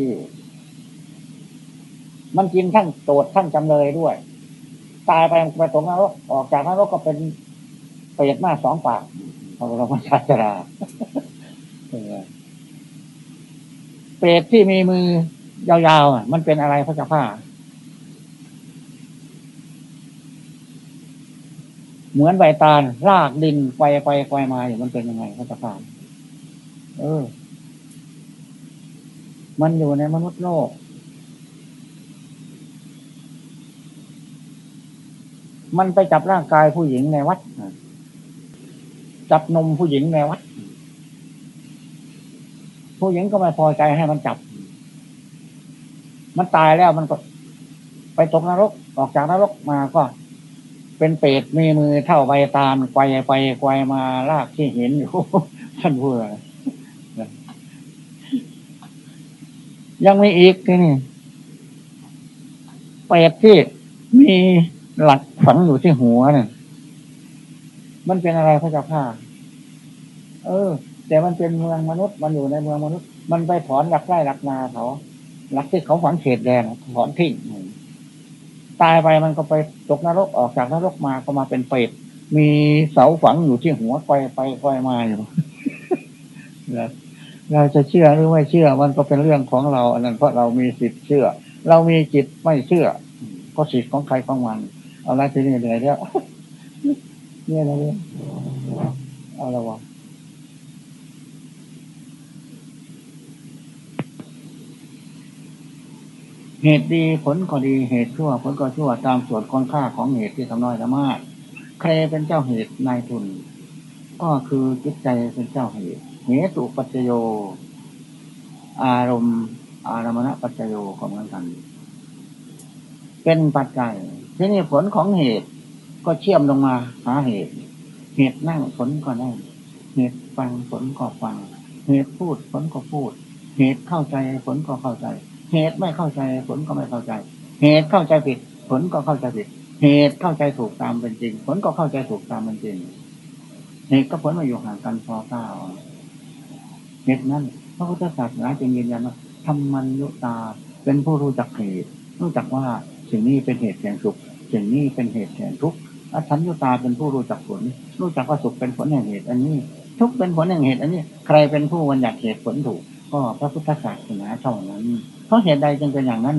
มันกินทั้งโจทย์ทั้งจำเลยด้วย ตายไปไปตกนรกออกจากนรกก็เป็นเปรตมาสองปากพระบรมศาสดาเปรตที่มีมือยาวๆมันเป็นอะไรพระเจ้าข้า เหมือนใบตาลรากดินไฟไฟไฟมาอยู่มันเป็นยังไงพระเจ้าข้าเออ มันอยู่ในมนุษย์โลก มันไปจับร่างกายผู้หญิงในวัดจับนมผู้หญิงในวัด ผู้หญิงก็ไม่พอใจให้มันจับ มันตายแล้วมันก็ไปตกนรกออกจากนรกมาก็ เป็นเปรตมีมือเท่าใบตาลไกวไปไกวมาลากที่เห็นอยู่ท่านพูดยังไมีอีกที่นี่เปรตที่มีหลักฝังอยู่ที่หัวเนี่ยมันเป็นอะไรพระเจ้าข้าเออ แต่มันเป็นเมืองมนุษย์ มันอยู่ในเมืองมนุษย์ มันไปถอนหลักไร่หลักนาเขาหลักที่เขาฝังเขตแดนถอนทิ้ง ตายไปมันก็ไปตกนรกออกจากนรกมาก็มาเป็นเปรตมีเสาฝังอยู่ที่หัวไกวไปไกวมาอยู่เราจะเชื่อหรือไม่เชื่อมันก็เป็นเรื่องของเรา อันนั้นเพราะเรามีสิทธิ์เชื่อ เรามีจิตไม่เชื่อ ก็สิทธิ์ของใครของมัน เอาละทีนี้เหนื่อยแล้วเนี่ยนะเนี่ยเอาละวะ เหตุดีผลก็ดีเหตุชั่วผลก็ชั่วตามส่วนคุณค่าของเหตุที่ทำน้อยละมากใครเป็นเจ้าเหตุนายทุน ก็คือจิตใจเป็นเจ้าเหตุเหตุปัจจโย อารมณ์ อารมณปัจจโยของเหมือนกัน เป็นปัจจัยทีนี้ผลของเหตุก็เชื่อมลงมาหาเหตุ เหตุนั่งผลก็นั่งเหตุฟังผลก็ฟัง เหตุพูดผลก็พูด เหตุเข้าใจผลก็เข้าใจ เหตุไม่เข้าใจผลก็ไม่เข้าใจ เหตุเข้าใจผิด ผลก็เข้าใจผิด เหตุเข้าใจถูกตามเป็นจริง ผลก็เข้าใจถูกตามเป็นจริง เหตุกับผลมาอยู่ห่างกันพอเก้าเหตุนั้นพระพุทธศาสนาจึงยืนยันว่าธรรมัญญุตาเป็นผู้รู้จักเหตุรู้จักว่าสิ่งนี้เป็นเหตุแห่งสุขสิ่งนี้เป็นเหตุแห่งทุกข์อสัญญุตาเป็นผู้รู้จักผล รู้จักว่าสุขเป็นผลแห่งเหตุ อันนี้ ทุกข์เป็นผลแห่งเหตุ อันนี้ ใครเป็นผู้บัญญัติเหตุผลถูก ก็พระพุทธศาสนาเท่านั้น ราะเหตุใดจึงเป็นอย่างนั้น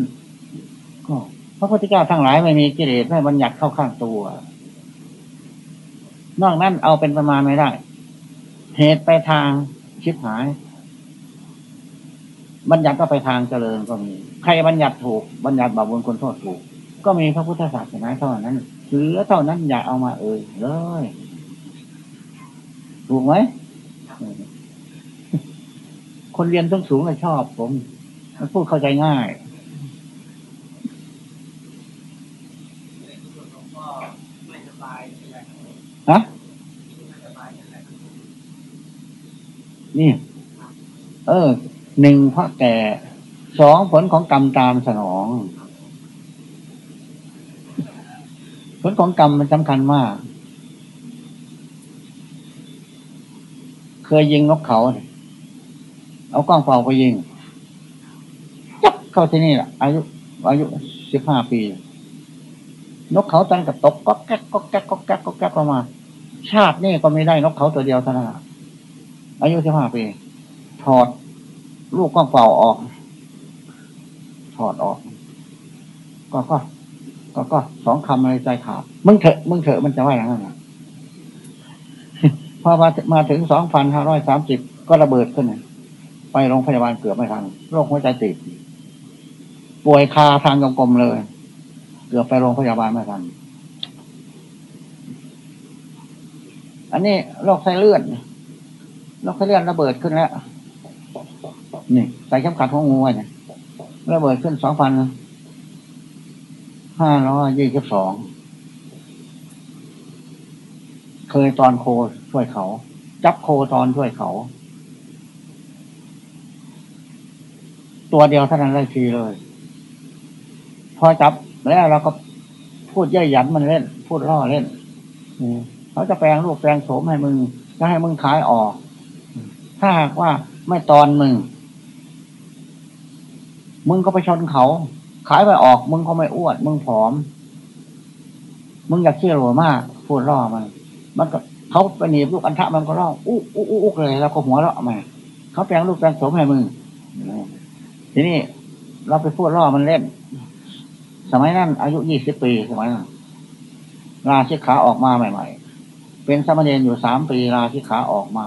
ก็พระพุทธเจ้าทั้งหลายไม่มีกิเลสไม่บัญญัติเข้าข้างตัว นอกนั้นเอาเป็นประมาณไม่ได้ เหตุไปทางชิบหาย บัญญัติก็ไปทางเจริญก็มี ใครบัญญัติถูก บัญญัติบาปบุญคนโทษถูก ก็มีพระพุทธศาสนาเท่านั้นเหลือเท่านั้นอย่าเอามาเอ่ยเลย ถูกไหมคนเรียนต้องสูงเลยชอบผม มันพูดเข้าใจง่ายฮะนี่ เออหนึ่งเพราะแก่สองผลของกรรมตามสนอง ผลของกรรมมันสำคัญมาก เคยยิงนกเขา เอากล้องเป่าไปยิง เข้าที่นี่แหละอายุ อายุสิบห้าปี นกเขาตันกับตกก็แก๊กก็แก๊กก็แก๊กก็แก๊กออกมา ชาตินี่ก็ไม่ได้นกเขาตัวเดียวเท่านั้นอายุสิบห้าปี ถอดลูกกล้องเป่าออก ถอดออก ก็ก็ก็ก็สองคำในใจขาดมึงเถอะมึงเถอะมันจะว่าอย่างนั้นพอมามาถึงสองพันห้าร้อยสามสิบก็ระเบิดขึ้น ไปโรงพยาบาลเกือบไม่ทันโรคหัวใจติด ป่วยคาทางยงกลมเลย เกือบไปโรงพยาบาลไม่ทันอันนี้โรคไส้เลื่อนโรคไส้เลื่อนระเบิดขึ้นแล้วนี่ใส่เข็มขัดของงูไว้เนี่ยระเบิดขึ้นสองพันห้าร้อยยี่สิบสองเคยตอนโคช่วยเขา จับโคตอนช่วยเขา ตัวเดียวเท่านั้นได้ทีเลย พอจับแล้วเราก็พูดย่ยยันมันเล่น พูดล่อเล่นเขาจะแปลงรูปแปลงโฉมให้มึงจะให้มึงขายออก ถ้าหากว่าไม่ตอนมึง มึงก็ไปชนเขา ขายไปออก มึงก็ไม่อ้วน มึงผอม มึงอยากเชี่ยวหัวมาก พูดล่อมัน มันก็เขาไปหนีบลูกอันทะมันก็ร้องอู้อู้อู้เลย แล้วก็หัวเราะมาเขาแปลงลูกแปลงโฉมให้มึงทีนี้เราไปพูดล่อมันเล่น สมัยนั้น อายุยี่สิบปีสมัยนั้นลาชิกขาออกมาใหม่ ๆ เป็นสมเณรอยู่สามปีลาชิกขาออกมา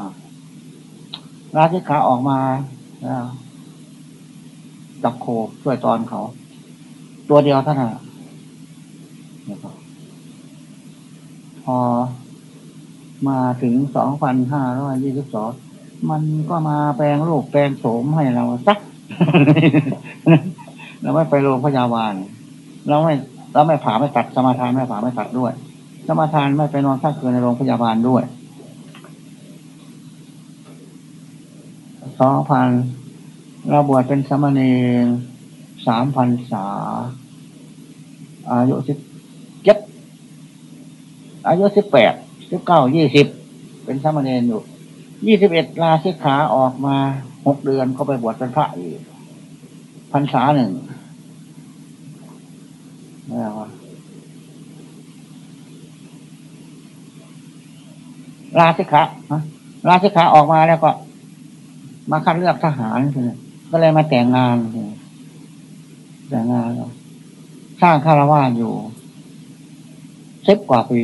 ลาชิกขาออกมาจับโคช่วยตอนเขา ตัวเดียวท่านนะพอมาถึงสองพันห้าร้อยยี่สิบสองมันก็มาแปลงรูปแปลงโฉมให้เราสักเราไม่ไปโรงพยาบาล เราไม่เราไม่ผ่าไม่ตัดสมาทานไม่ผ่าไม่ตัดด้วย สมาทานไม่ไปนอนข้างคืนในโรงพยาบาลด้วยสองพันเราบวชเป็นสามเณรสามพันษา อายุสิบเจ็ดอายุสิบแปดสิบเก้ายี่สิบเป็นสามเณรอยู่ยี่สิบเอ็ดลาสิกขาออกมาหกเดือนก็ไปบวชเป็นพระอีกพรรษาหนึ่ง นะครับลาสิกขาฮะลาสิกขาออกมาแล้วก็ มาคัดเลือกทหารก็เลยมาแต่งงานแต่งงานแล้วสร้างคารวาสอยู่สิบกว่าปี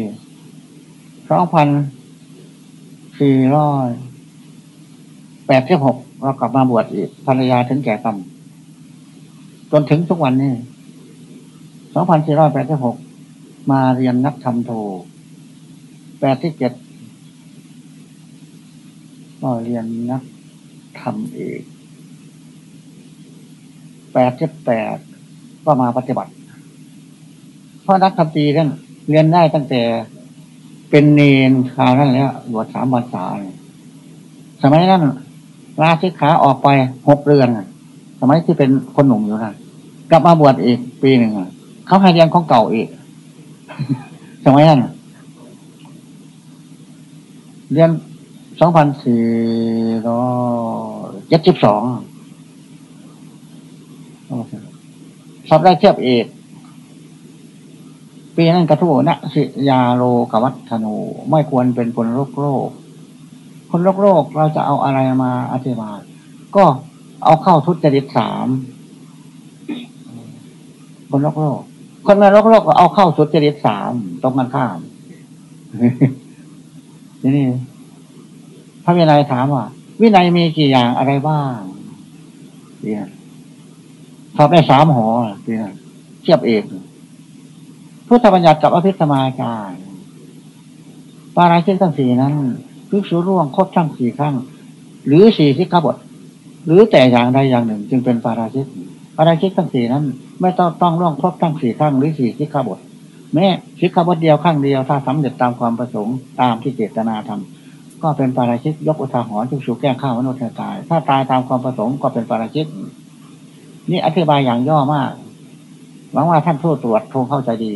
สองพันสี่ร้อยแปดสิบหกเรากลับมาบวชอีกภรรยาถึงแก่กรรมจนถึงทุกวันนี้ สองพันสี่ร้อยแปดสิบหกมาเรียนนักธรรมโทแปดสิบเจ็ดก็เรียนนักธรรมเอกแปดสิบแปดก็มาปฏิบัติ เพราะนักธรรมตีนั่นเรียนได้ตั้งแต่เป็นเนนคราวนั้นแล้วบวชสามพรรษาสมัยนั้นลาสิกขาออกไปหกเดือน สมัยที่เป็นคนหนุ่มอยู่นะกลับมาบวชอีกปีหนึ่งอะ เขาให้เรียนของเก่าอีกสมัยนั้นเรียนสองพันสี่ร้อยเจ็ดสิบสองสอบได้เทียบเอกปีนั้นกระทู้นะสิยาโลกวัฒโนไม่ควรเป็นคนโรคโรค คนโรคโรคเราจะเอาอะไรมาอธิบาย ก็เอาเข้าทุจริตสามคนโรคโรค คนม่โรคโรคก็เอาเข้าทุจริตสามตรงกันข้ามทีนี้พระวินัยถามว่า วินัยมีกี่อย่างอะไรบ้างเนี่ยสอบได้สามหอเนี่ยเทียบเอกพุทธบัญญัติกับอภิธรรมาจารย์ปาราชิกทั้งสี่นั้นภิกษุร่วงครบทั้งสี่ครั้ง หรือสี่สิกขาบท หรือแต่อย่างใดอย่างหนึ่ง จึงเป็นปาราชิก ปาราชิกทั้งสี่นั้น ไม่ต้องต้องร่วงครบทั้งสี่ครั้งหรือสี่สิกขาบท แม้สิกขาบทเดียวครั้งเดียวถ้าสำเร็จตามความประสงค์ตามที่เจตนาทำก็เป็นปาราชิกยกอุทาหรณ์จุสูแก้ข้าวมนุษย์ตาย ถ้าตายตามความประสงค์ก็เป็นปาราชิกนี่อธิบายอย่างย่อมากหวังว่าท่านผู้ตรวจคงเข้าใจดี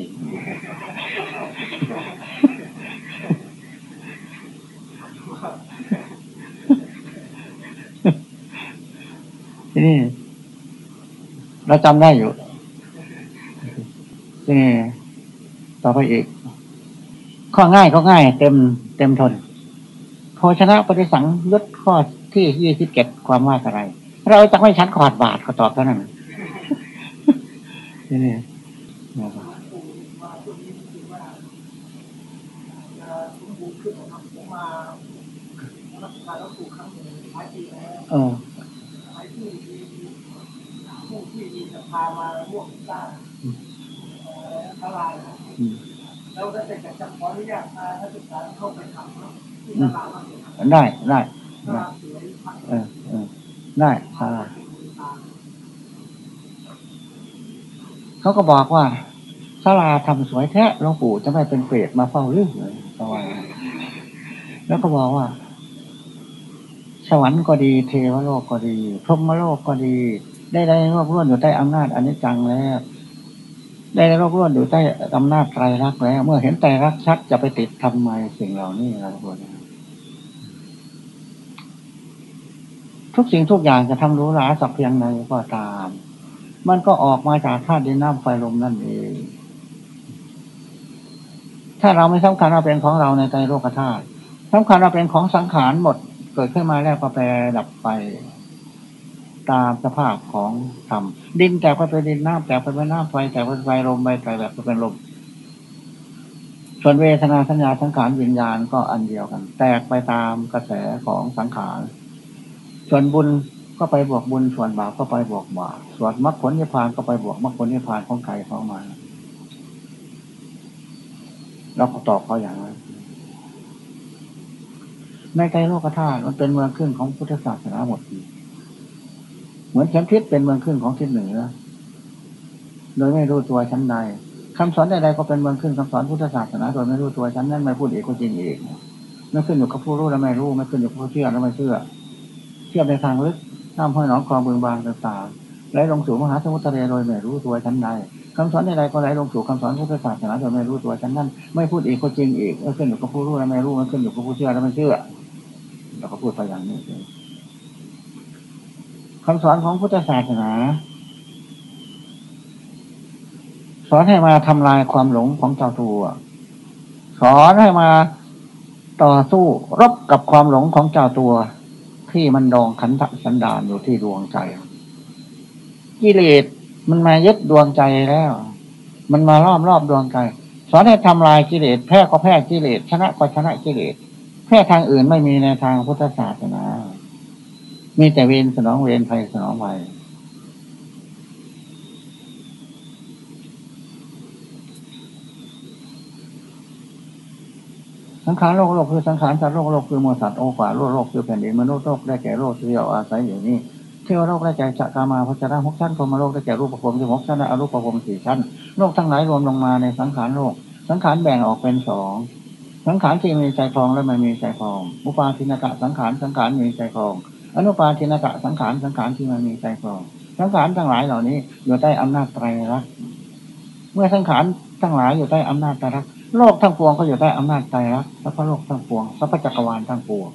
ที่นี่ เราจำได้อยู่นี่ต่อไปอีก ข้อง่ายก็ง่าย เต็มเต็มทนโภชนะปฏิสังยุตข้อที่ยี่สิบเจ็ดความว่าอะไร เราจะไม่ชั้นขอดบาทก็ตอบเท่านั้นนี่นี่เออ พามาม่วงซ่าทลายอืมแล้วก็จะจะขออนุญาตพาท่านศึกษาเข้าไปทำที่ตลาดมันได้ได้ตได้ลาดสวยพักเออเออได้ศาลาเขาก็บอกว่าศาลาทำสวยแท้หลวงปู่จะไม่เป็นเปรตมาเฝ้าเรื่องเลยประมาณนั้นแล้วก็บอกว่า สวรรค์ก็ดี เทวโลกก็ดีพรหมโลกก็ดี ได้ได้รวบร่วมอยู่ใต้อำนาจอนิจจังแล้ว ได้ได้รวบร่วมอยู่ใต้อำนาจไตรลักษณ์แล้ว เมื่อเห็นไตรลักษณ์ชัดจะไปติดทำไมสิ่งเหล่านี้เราควรทุกสิ่งทุกอย่างจะทำรู้หลาสักเพียงใดก็ตาม มันก็ออกมาจากธาตุดินน้ำไฟลมนั่นเอง ถ้าเราไม่สำคัญว่าเป็นของเราในใจโลกธาตุสำคัญว่าเป็นของสังขารหมดเกิดขึ้นมาแล้วก็แปรดับไป ตามสภาพของธรรมดินแตกไปเป็นดินน้ำแตกไปเป็นน้ำไฟแตกไปเป็นไฟลมไปแตกแบบไปเป็นลมส่วนเวทนาสัญญาสังขารวิญญาณก็อันเดียวกัน แตกไปตามกระแสของสังขารส่วนบุญก็ไปบวกบุญส่วนบาปก็ไปบวกบาปส่วนมรรคผลนิพพานก็ไปบวกมรรคผลนิพพานของใครของมันเราก็ตอบเขาอย่างนั้นในใจโลกธาตุมันเป็นเมืองขึ้นของพุทธศาสนาหมดเเหมือนเข็มทิศเป็นเมืองขึ้นของทิศเหนือ โดยไม่รู้ตัวชั้นใดคำสอนใดๆก็เป็นเมืองขึ้นคำสอนพุทธศาสนาโดยไม่รู้ตัวชั้นนั้นไม่พูดเอกก็จริงเองไม่ขึ้นอยู่กับผู้รู้และไม่รู้ไม่ขึ้นอยู่กับผู้เชื่อและไม่เชื่อ เชื่อในทางลึกน้ำห้อยหนองคลองบึงบางต่างๆไหลลงสู่มหาสมุทรทะเลโดยไม่รู้ตัวชั้นใดคำสอนใดๆก็ไหลลงสู่คำสอนพุทธศาสนาโดยไม่รู้ตัวชั้นนั้นไม่พูดเอกก็จริงเอกไม่ขึ้นอยู่กับผู้รู้และไม่รู้ไม่ขึ้นอยู่กับผู้เชื่อและไม่เชื่อเราก็พูดไปอย่างนี้ คำสอนของพุทธศาสนา สอนให้มาทำลายความหลงของเจ้าตัวสอนให้มาต่อสู้รบกับความหลงของเจ้าตัว ที่มันดองขันธสันดานอยู่ที่ดวงใจกิเลสมันมายึดดวงใจแล้ว มันมาล้อมรอบดวงใจสอนให้ทำลายกิเลสแพ้ก็แพ้กิเลสชนะก็ชนะกิเลสแพ้ทางอื่นไม่มีในทางพุทธศาสนา มีแต่เวรสนองเวรภัยสนองภัยสังขารโลกโลกคือสังขารสัตว์โลกโลกคือมวลสัตว์โอกว่าโลกโลกคือแผ่นดินมนุษย์โลกได้แก่โลกที่เราอาศัยอยู่นี้เทวโลกได้แก่จักรามาพัชระหกชั้นพรมโลกได้แก่รูปภพที่หกชั้นและอรูปภพสี่ชั้นโลกทั้งหลายรวมลงมาในสังขารโลก สังขารแบ่งออกเป็นสองสังขารที่มีใจคลองและไม่มีใจคลอง อุปาทินกะสังขารสังขารมีใจคลอง อนุปาทินกะสังขารสังขารที่ไม่มีใจคลองสังขารทั้งหลายเหล่านี้ อยู่ใต้อำนาจไตรลักษณ์เมื่อสังขารทั้งหลายอยู่ใต้อำนาจไตรลักษณ์โลกทั้งปวงก็อยู่ใต้อำนาจไตรลักษณ์สัพพะโลกทั้งปวงสัพพจักรวาลทั้งปวง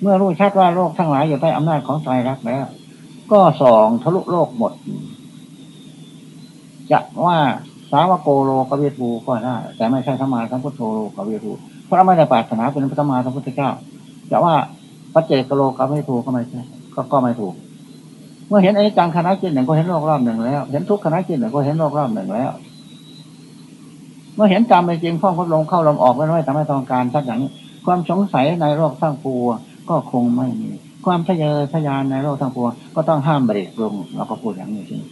เมื่อรู้ชัดว่าโลกทั้งหลายอยู่ใต้อำนาจของไตรลักษณ์แล้ว ก็ส่องทะลุโลกหมด จะว่าสาวโกโลกเวทูก็ได้แต่ไม่ใช่ธรรมาสัมพุทโธโลกเวทูเพราะไม่ได้ปรารถนาเป็นพระธรรมาสัมพุทธเจ้าจะว่า ปัจเจกโลกเวทูกก็ไม่ใช่ก็ก็ไม่ถูก เมื่อเห็นไอ้จังคณะจิตหนึ่งก็เห็นโลกรอบหนึ่งแล้ว เห็นทุกคณะจิตหนึ่งก็เห็นโลกรอบหนึ่งแล้ว เมื่อเห็นจำเป็นจริงฟ้องพัดลมเข้าลมออกไม่น้อยแต่ไม่ต้องการสักอย่างนี้ความสงสัยในโลกทั้างปวก็คงไม่มี ความทะเยอทะยานในโลกทั้างปวก็ต้องห้ามเบรกลงเราก็พูดอย่างนี้จริง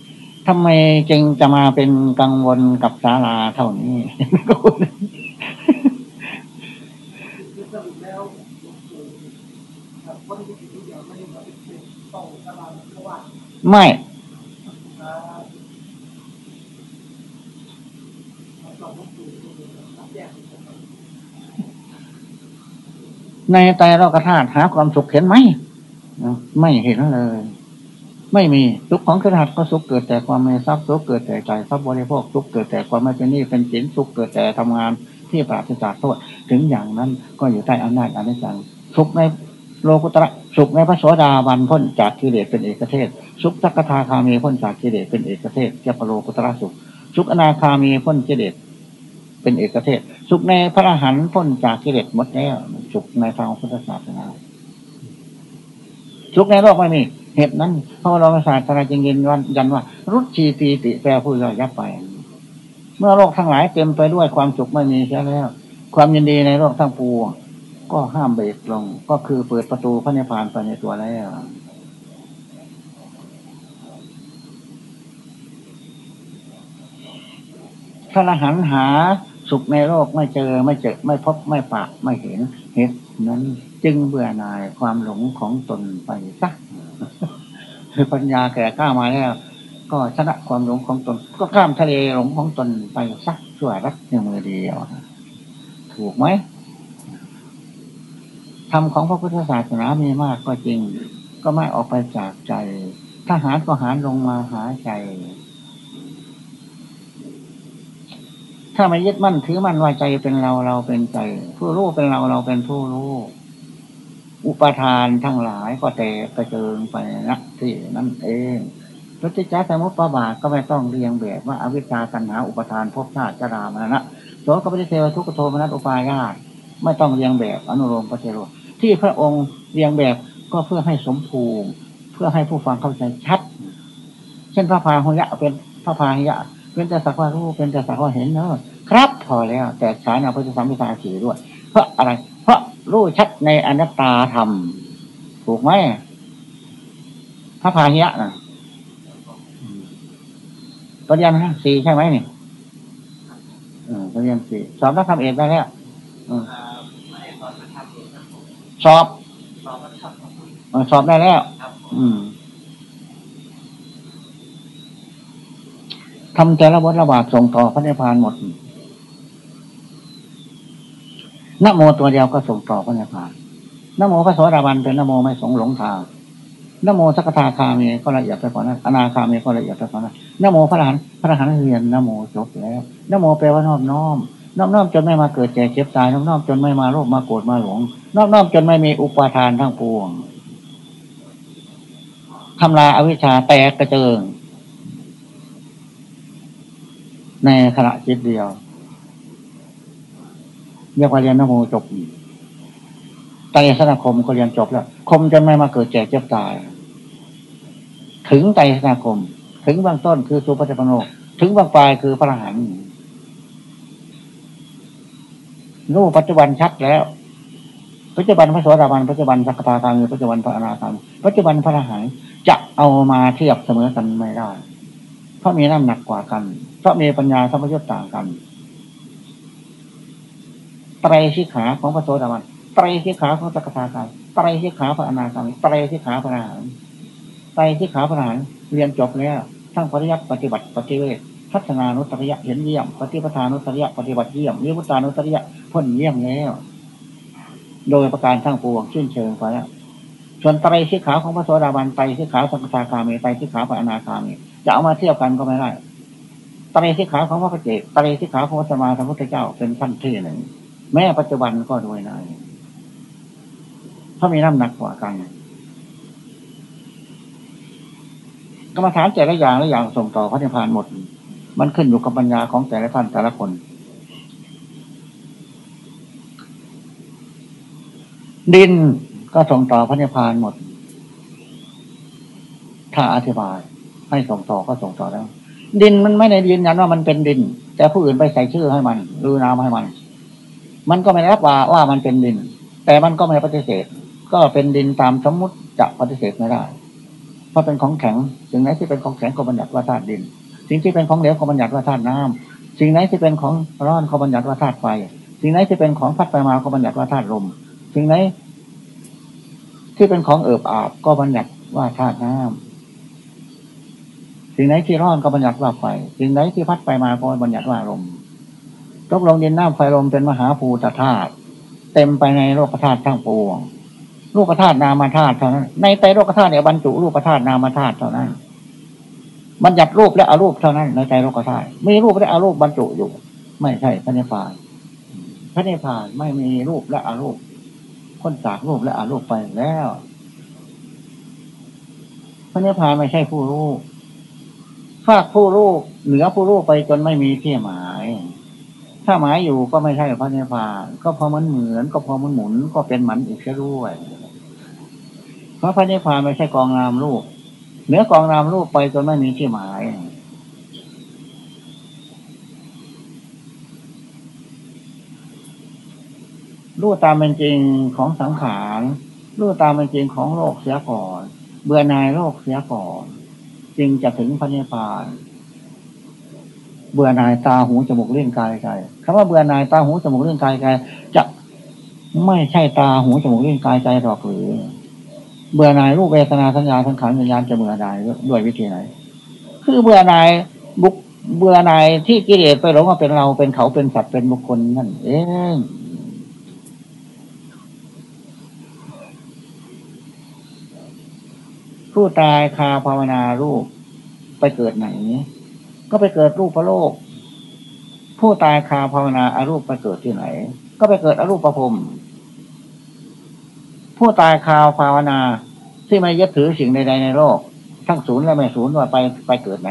ทำไมจึงจะมาเป็นกังวลกับศาลาเท่านี้ ก็พูด คือสรุปแล้วคนที่อยู่เดียว ไม่ ในใจเรากระธาตุหาความสุขเห็นไหม ไม่เห็นเลย ไม่มีสุขของกระธาตุก็สุขเกิดแต่ความไม่ทรัพย์สุขเกิดแต่ใจทรัพย์บริโภคสุขเกิดแต่ความไม่เป็นนี้เป็นสินสุขเกิดแต่ทำงานที่ปราศจากโทษถึงอย่างนั้นก็อยู่ใต้อำนาจอนิจจังสุขใน โลกุตระสุขในพระโสดาบันพ้นจากกิเลสเป็นเอกเทศ สุขสักทาคามีพ้นจากกิเลสเป็นเอกเทศเจ้าปโลกุตระสุข สุขอนาคามีพ้นกิเลสเป็นเอกเทศ สุขในพระอรหันต์พ้นจากกิเลสหมดแล้วสุขในทางพุทธศาสนาสุขในโลกไม่มีเหตุนั้นพระบรมศาสดาจึงยืนยันว่า รุชีตีติแปลผู้ย่อยยับไป เมื่อโลกทั้งหลายเต็มไปด้วยความสุขไม่มีใช่แล้ว ความยินดีในโลกทั้งปวง ก็ห้ามเบรกลง ก็คือเปิดประตูพระนิพพานไปในตัวแล้วพระอรหันหาสุขในโลกไม่เจอไม่เจอไม่พบไม่ปะไม่เห็นเหตุนั้นจึงเบื่อหน่ายความหลงของตนไปสักคือปัญญาแก่กล้ามาแล้ว ก็ชนะความหลงของตน ก็ข้ามทะเลหลงของตนไปสักชั่วรักในมือเดียว ถูกไหม ธรรมของพระพุทธศาสนามีมากก็จริง ก็ไม่ออกไปจากใจ ทหารก็หารลงมาหาใจ ถ้าไม่ยึดมั่นถือมั่นว่าใจเป็นเราเราเป็นใจ ผู้รู้เป็นเราเราเป็นผู้รู้ อุปทานทั้งหลายก็แตกกระเจิงไปนะที่นั่นเองพระจิตใจสมุติปบาทก็ไม่ต้องเรียงแบบว่าอวิชชาตัณหาอุปทานภพชาติจรามรณะโสกปฏิเทวทุกขโทมนัสอุปายาตไม่ต้องเรียงแบบอนุโลมพระเจโร ที่พระองค์เรียงแบบก็เพื่อให้สมภูมิ เพื่อให้ผู้ฟังเข้าใจชัด เช่นพระพาหุยะเป็นพระพาหิยะเป็นแต่สักว่ารู้เป็นแต่สักว่าเห็นเนอะครับพอแล้ว แต่สารเอาพุทธสัมพิทาสีด้วย เพราะอะไร เพราะรู้ชัดในอนัตตาธรรม ถูกไหมพระพาหิยะนะปริญญาณสี่ใช่ไหมนี่ปริญญาสี่สอบนักธรรมเอกได้แล้ว สอบสอบได้แล้วอืมทำแต่ละวัฏระบาดส่งต่อพระนิพพานหมดนโมตัวเดียวก็ส่งต่อพระนิพพานนโมพระโสดาบันเป็นนโมไม่สงหลงทางนโมสักทาคามีก็ละเอียดไปกว่านั้นอนาคามีก็ละเอียดไปกว่านั้นนโมพระหลานพระหลานเรียนนโมจบแล้วนโมแปลว่านอบน้อม น้อมน้อมจนไม่มาเกิดแก่เจ็บตายน้อมน้อมจนไม่มาโรคมาโกรธมาหลงน้อมน้อมจนไม่มีอุปาทานทั้งปวงทำลายอวิชชาแตกกระเจิง ในขณะจิตเดียวเรียกว่าเรียนนโมจบไตรสนาคมก็เรียนจบแล้วคมจนไม่มาเกิดแก่เจ็บตาย ถึงไตรสนาคม ถึงบางต้นคือสุปฏิปโน ถึงบางปลายคือพระอรหันต์ รู้ปัจจุบันชัดแล้ว ปัจจุบันพระโสดาบัน ปัจจุบันสักตาคามีปัจจุบันพระอนาคามีปัจจุบันพระอรหันต์จะเอามาเทียบเสมอกันไม่ได้เพราะมีน้ำหนักกว่ากัน เพราะมีปัญญาธรรมยุทธ์ต่างกันไตรสิขาของพระโสดาบันไตรสิขาของสักตาคามีไตรสิขาพระอนาคามีไตรสิขาพระอรหันต์ไตรสิขาพระอรหันต์เรียนจบแล้วทั้งปริยัติปฏิบัติปฏิเวท ทัศนานุตริยะเห็นเยี่ยม ปฏิปทานุตริยะปฏิบัติเยี่ยมนิพุตานุตริยะพ้นเยี่ยมแล้ว โดยประการทั้งปวงชื่นเชิงไปแล้วส่วนไตรสิขาของพระโสดาบันไตรสิขาสังฆาคามีไตรสิขาพระอนาคามีจะเอามาเทียบกันก็ไม่ได้ไตรสิขาของพระเจกไตรสิขาของพระสมมาสัมพุทธเจ้าเป็นขั้นที่หนึ่งแม้ปัจจุบันก็ด้วยนายเพรามีน้ำหนักกว่ากันกรรมฐานแต่ละอย่างละอย่างส่งต่อพระนิพพานหมด มันขึ้นอยู่กับปัญญาของแต่ละท่านแต่ละคน ดินก็ส่งต่อพระนิพพานหมด ถ้าอธิบาย ให้ส่งต่อก็ส่งต่อแล้ว ดินมันไม่ได้ยืนยันว่ามันเป็นดิน แต่ผู้อื่นไปใส่ชื่อให้มันหรือนามให้มัน มันก็ไม่รับว่าว่ามันเป็นดิน แต่มันก็ไม่ปฏิเสธ ก็เป็นดินตามสมมุติจะปฏิเสธไม่ได้ เพราะเป็นของแข็งสิ่งไหนที่เป็นของแข็งก็บัญญัติว่าธาตุดิน สิ่งที่เป็นของเหลวก็บัญญัติว่าธาตุน้ำสิ่งไหนที่เป็นของร้อนก็บัญญัติว่าธาตุไฟ สิ่งไหนที่เป็นของพัดไปมาก็บัญญัติว่าธาตุลม สิ่งไหนที่เป็นของเอิบอาบก็บัญญัติว่าธาตุน้ำสิ่งไหนที่ร้อนก็บัญญัติว่าไฟ สิ่งไหนที่พัดไปมาก็บัญญัติว่าลมตกลงดินน้ำไฟลมเป็นมหาภูตธาตุเต็มไปในโลกธาตุทั้งปวงรูปธาตุนามธาตุเท่านั้น ในไตรโลกธาตุเนี่ยบรรจุรูปธาตุนามธาตุเท่านั้น บัญญัติรูปและอารูปเท่านั้นในไตรโลกธาตุมีรูปและอารูปบรรจุอยู่ ไม่ใช่พระนิพพานพระนิพพานไม่มีรูปและอารูปพ้นจากรูปและอารูปไปแล้วพระนิพพานไม่ใช่ผู้รู้ภาคผู้รู้เหนือผู้รู้ไปจนไม่มีที่หมาย ถ้าหมายอยู่ก็ไม่ใช่พระนิพพาน ก็พอมันเหมือน ก็พอมันหมุนก็เป็นหมันอีกแค่ด้วย เพราะพระนิพพานไม่ใช่กองนามรูป เหนือกองนามรูปไปจนไม่มีที่หมาย รู้ตามเป็นจริงของสังขารรู้ตามเป็นจริงของโลกเสียก่อน เบื่อนายโลกเสียก่อน จึงจะถึงพระนิพพานเบื่อหน่ายตาหูจมูกเล่นกายใจคำว่าเบื่อหน่ายตาหูจมูกเล่นกายใจจะไม่ใช่ตาหูจมูกเล่นกายใจหรอกหรือ เบื่อหน่ายรูปเวทนาสัญญาสังขารวิญญาณจะเบื่อหน่ายด้วยวิธีไหน คือเบื่อหน่ายบุกเบื่อหน่ายที่กิเลสไปหลงว่าเป็นเราเป็นเขาเป็นสัตว์เป็นบุคคลนั่นเองผู้ตายคาภาวนารูปไปเกิดไหน ก็ไปเกิดรูปพระโลก ผู้ตายคาภาวนาอารูปไปเกิดที่ไหน ก็ไปเกิดอรูปประพรม ผู้ตายคาวภาวนา ที่ไม่ยึดถือสิ่งใด ๆ ในโลก ทั้งศูนย์และไม่ศูนย์ว่าไปไปเกิดไหน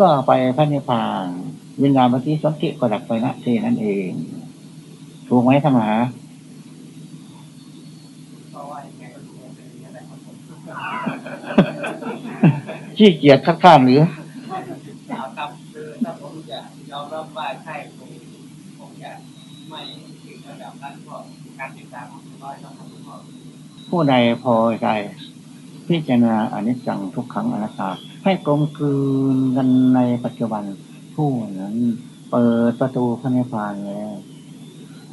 ก็ไปพระนิพพานวิญญาณปฏิสนธิก็ดับไปณที่นั่นเอง ถูกไหมธรรมหาขี้เกียจคัดค้านหรือ ครับคือถ้าผมจะยอมรับว่าใช่ผมผมจะไม่ถึงระดับนั้นก็การศึกษาของผมน้อยต้องทำก็ ผู้ใดพอใจพิจารณาอนิจจังทุกขังอนัตตา ให้กลมกลืนกันในปัจจุบันผู้นั้น เปิดประตูพระนิพพานแล้ว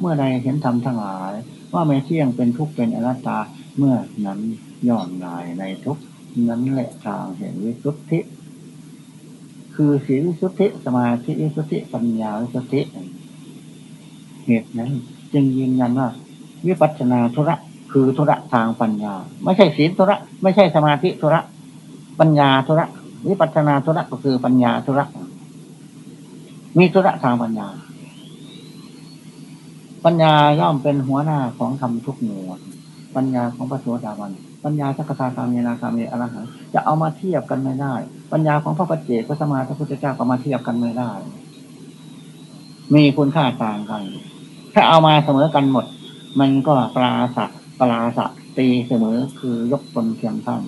เมื่อใดเห็นธรรมทั้งหลาย ว่าไม่เที่ยงเป็นทุกข์เป็นอนัตตาเมื่อนั้นย่อมลายในทุกนั้นแหละทางเห็นวิสุทธิ คือสีลวิสุทธิสมาธิวิสุทธิปัญญาวิสุทธิเหตุนั้น จึงยืนยันว่าวิปัสสนาธุระ คือธุระทางปัญญา ไม่ใช่ศีลธุระ ไม่ใช่สมาธิธุระ ปัญญาธุระวิปัสนาธุระก็คือปัญญาธุระ มีธุระทางปัญญา ปัญญาย่อมเป็นหัวหน้าของธรรมทุกหมวดปัญญาของพระโสดาบันปัญญาสักคาคามีนาคามีอรหันจะเอามาเทียบกันไม่ได้ ปัญญาของพระปัจเจกพระสมาพระพุทธเจ้าก็มาเทียบกันไม่ได้ มีคุณค่าต่างกัน ถ้าเอามาเสมอกันหมด มันก็ปราศ ปราศตีเสมอคือยกตนเคียมท่าน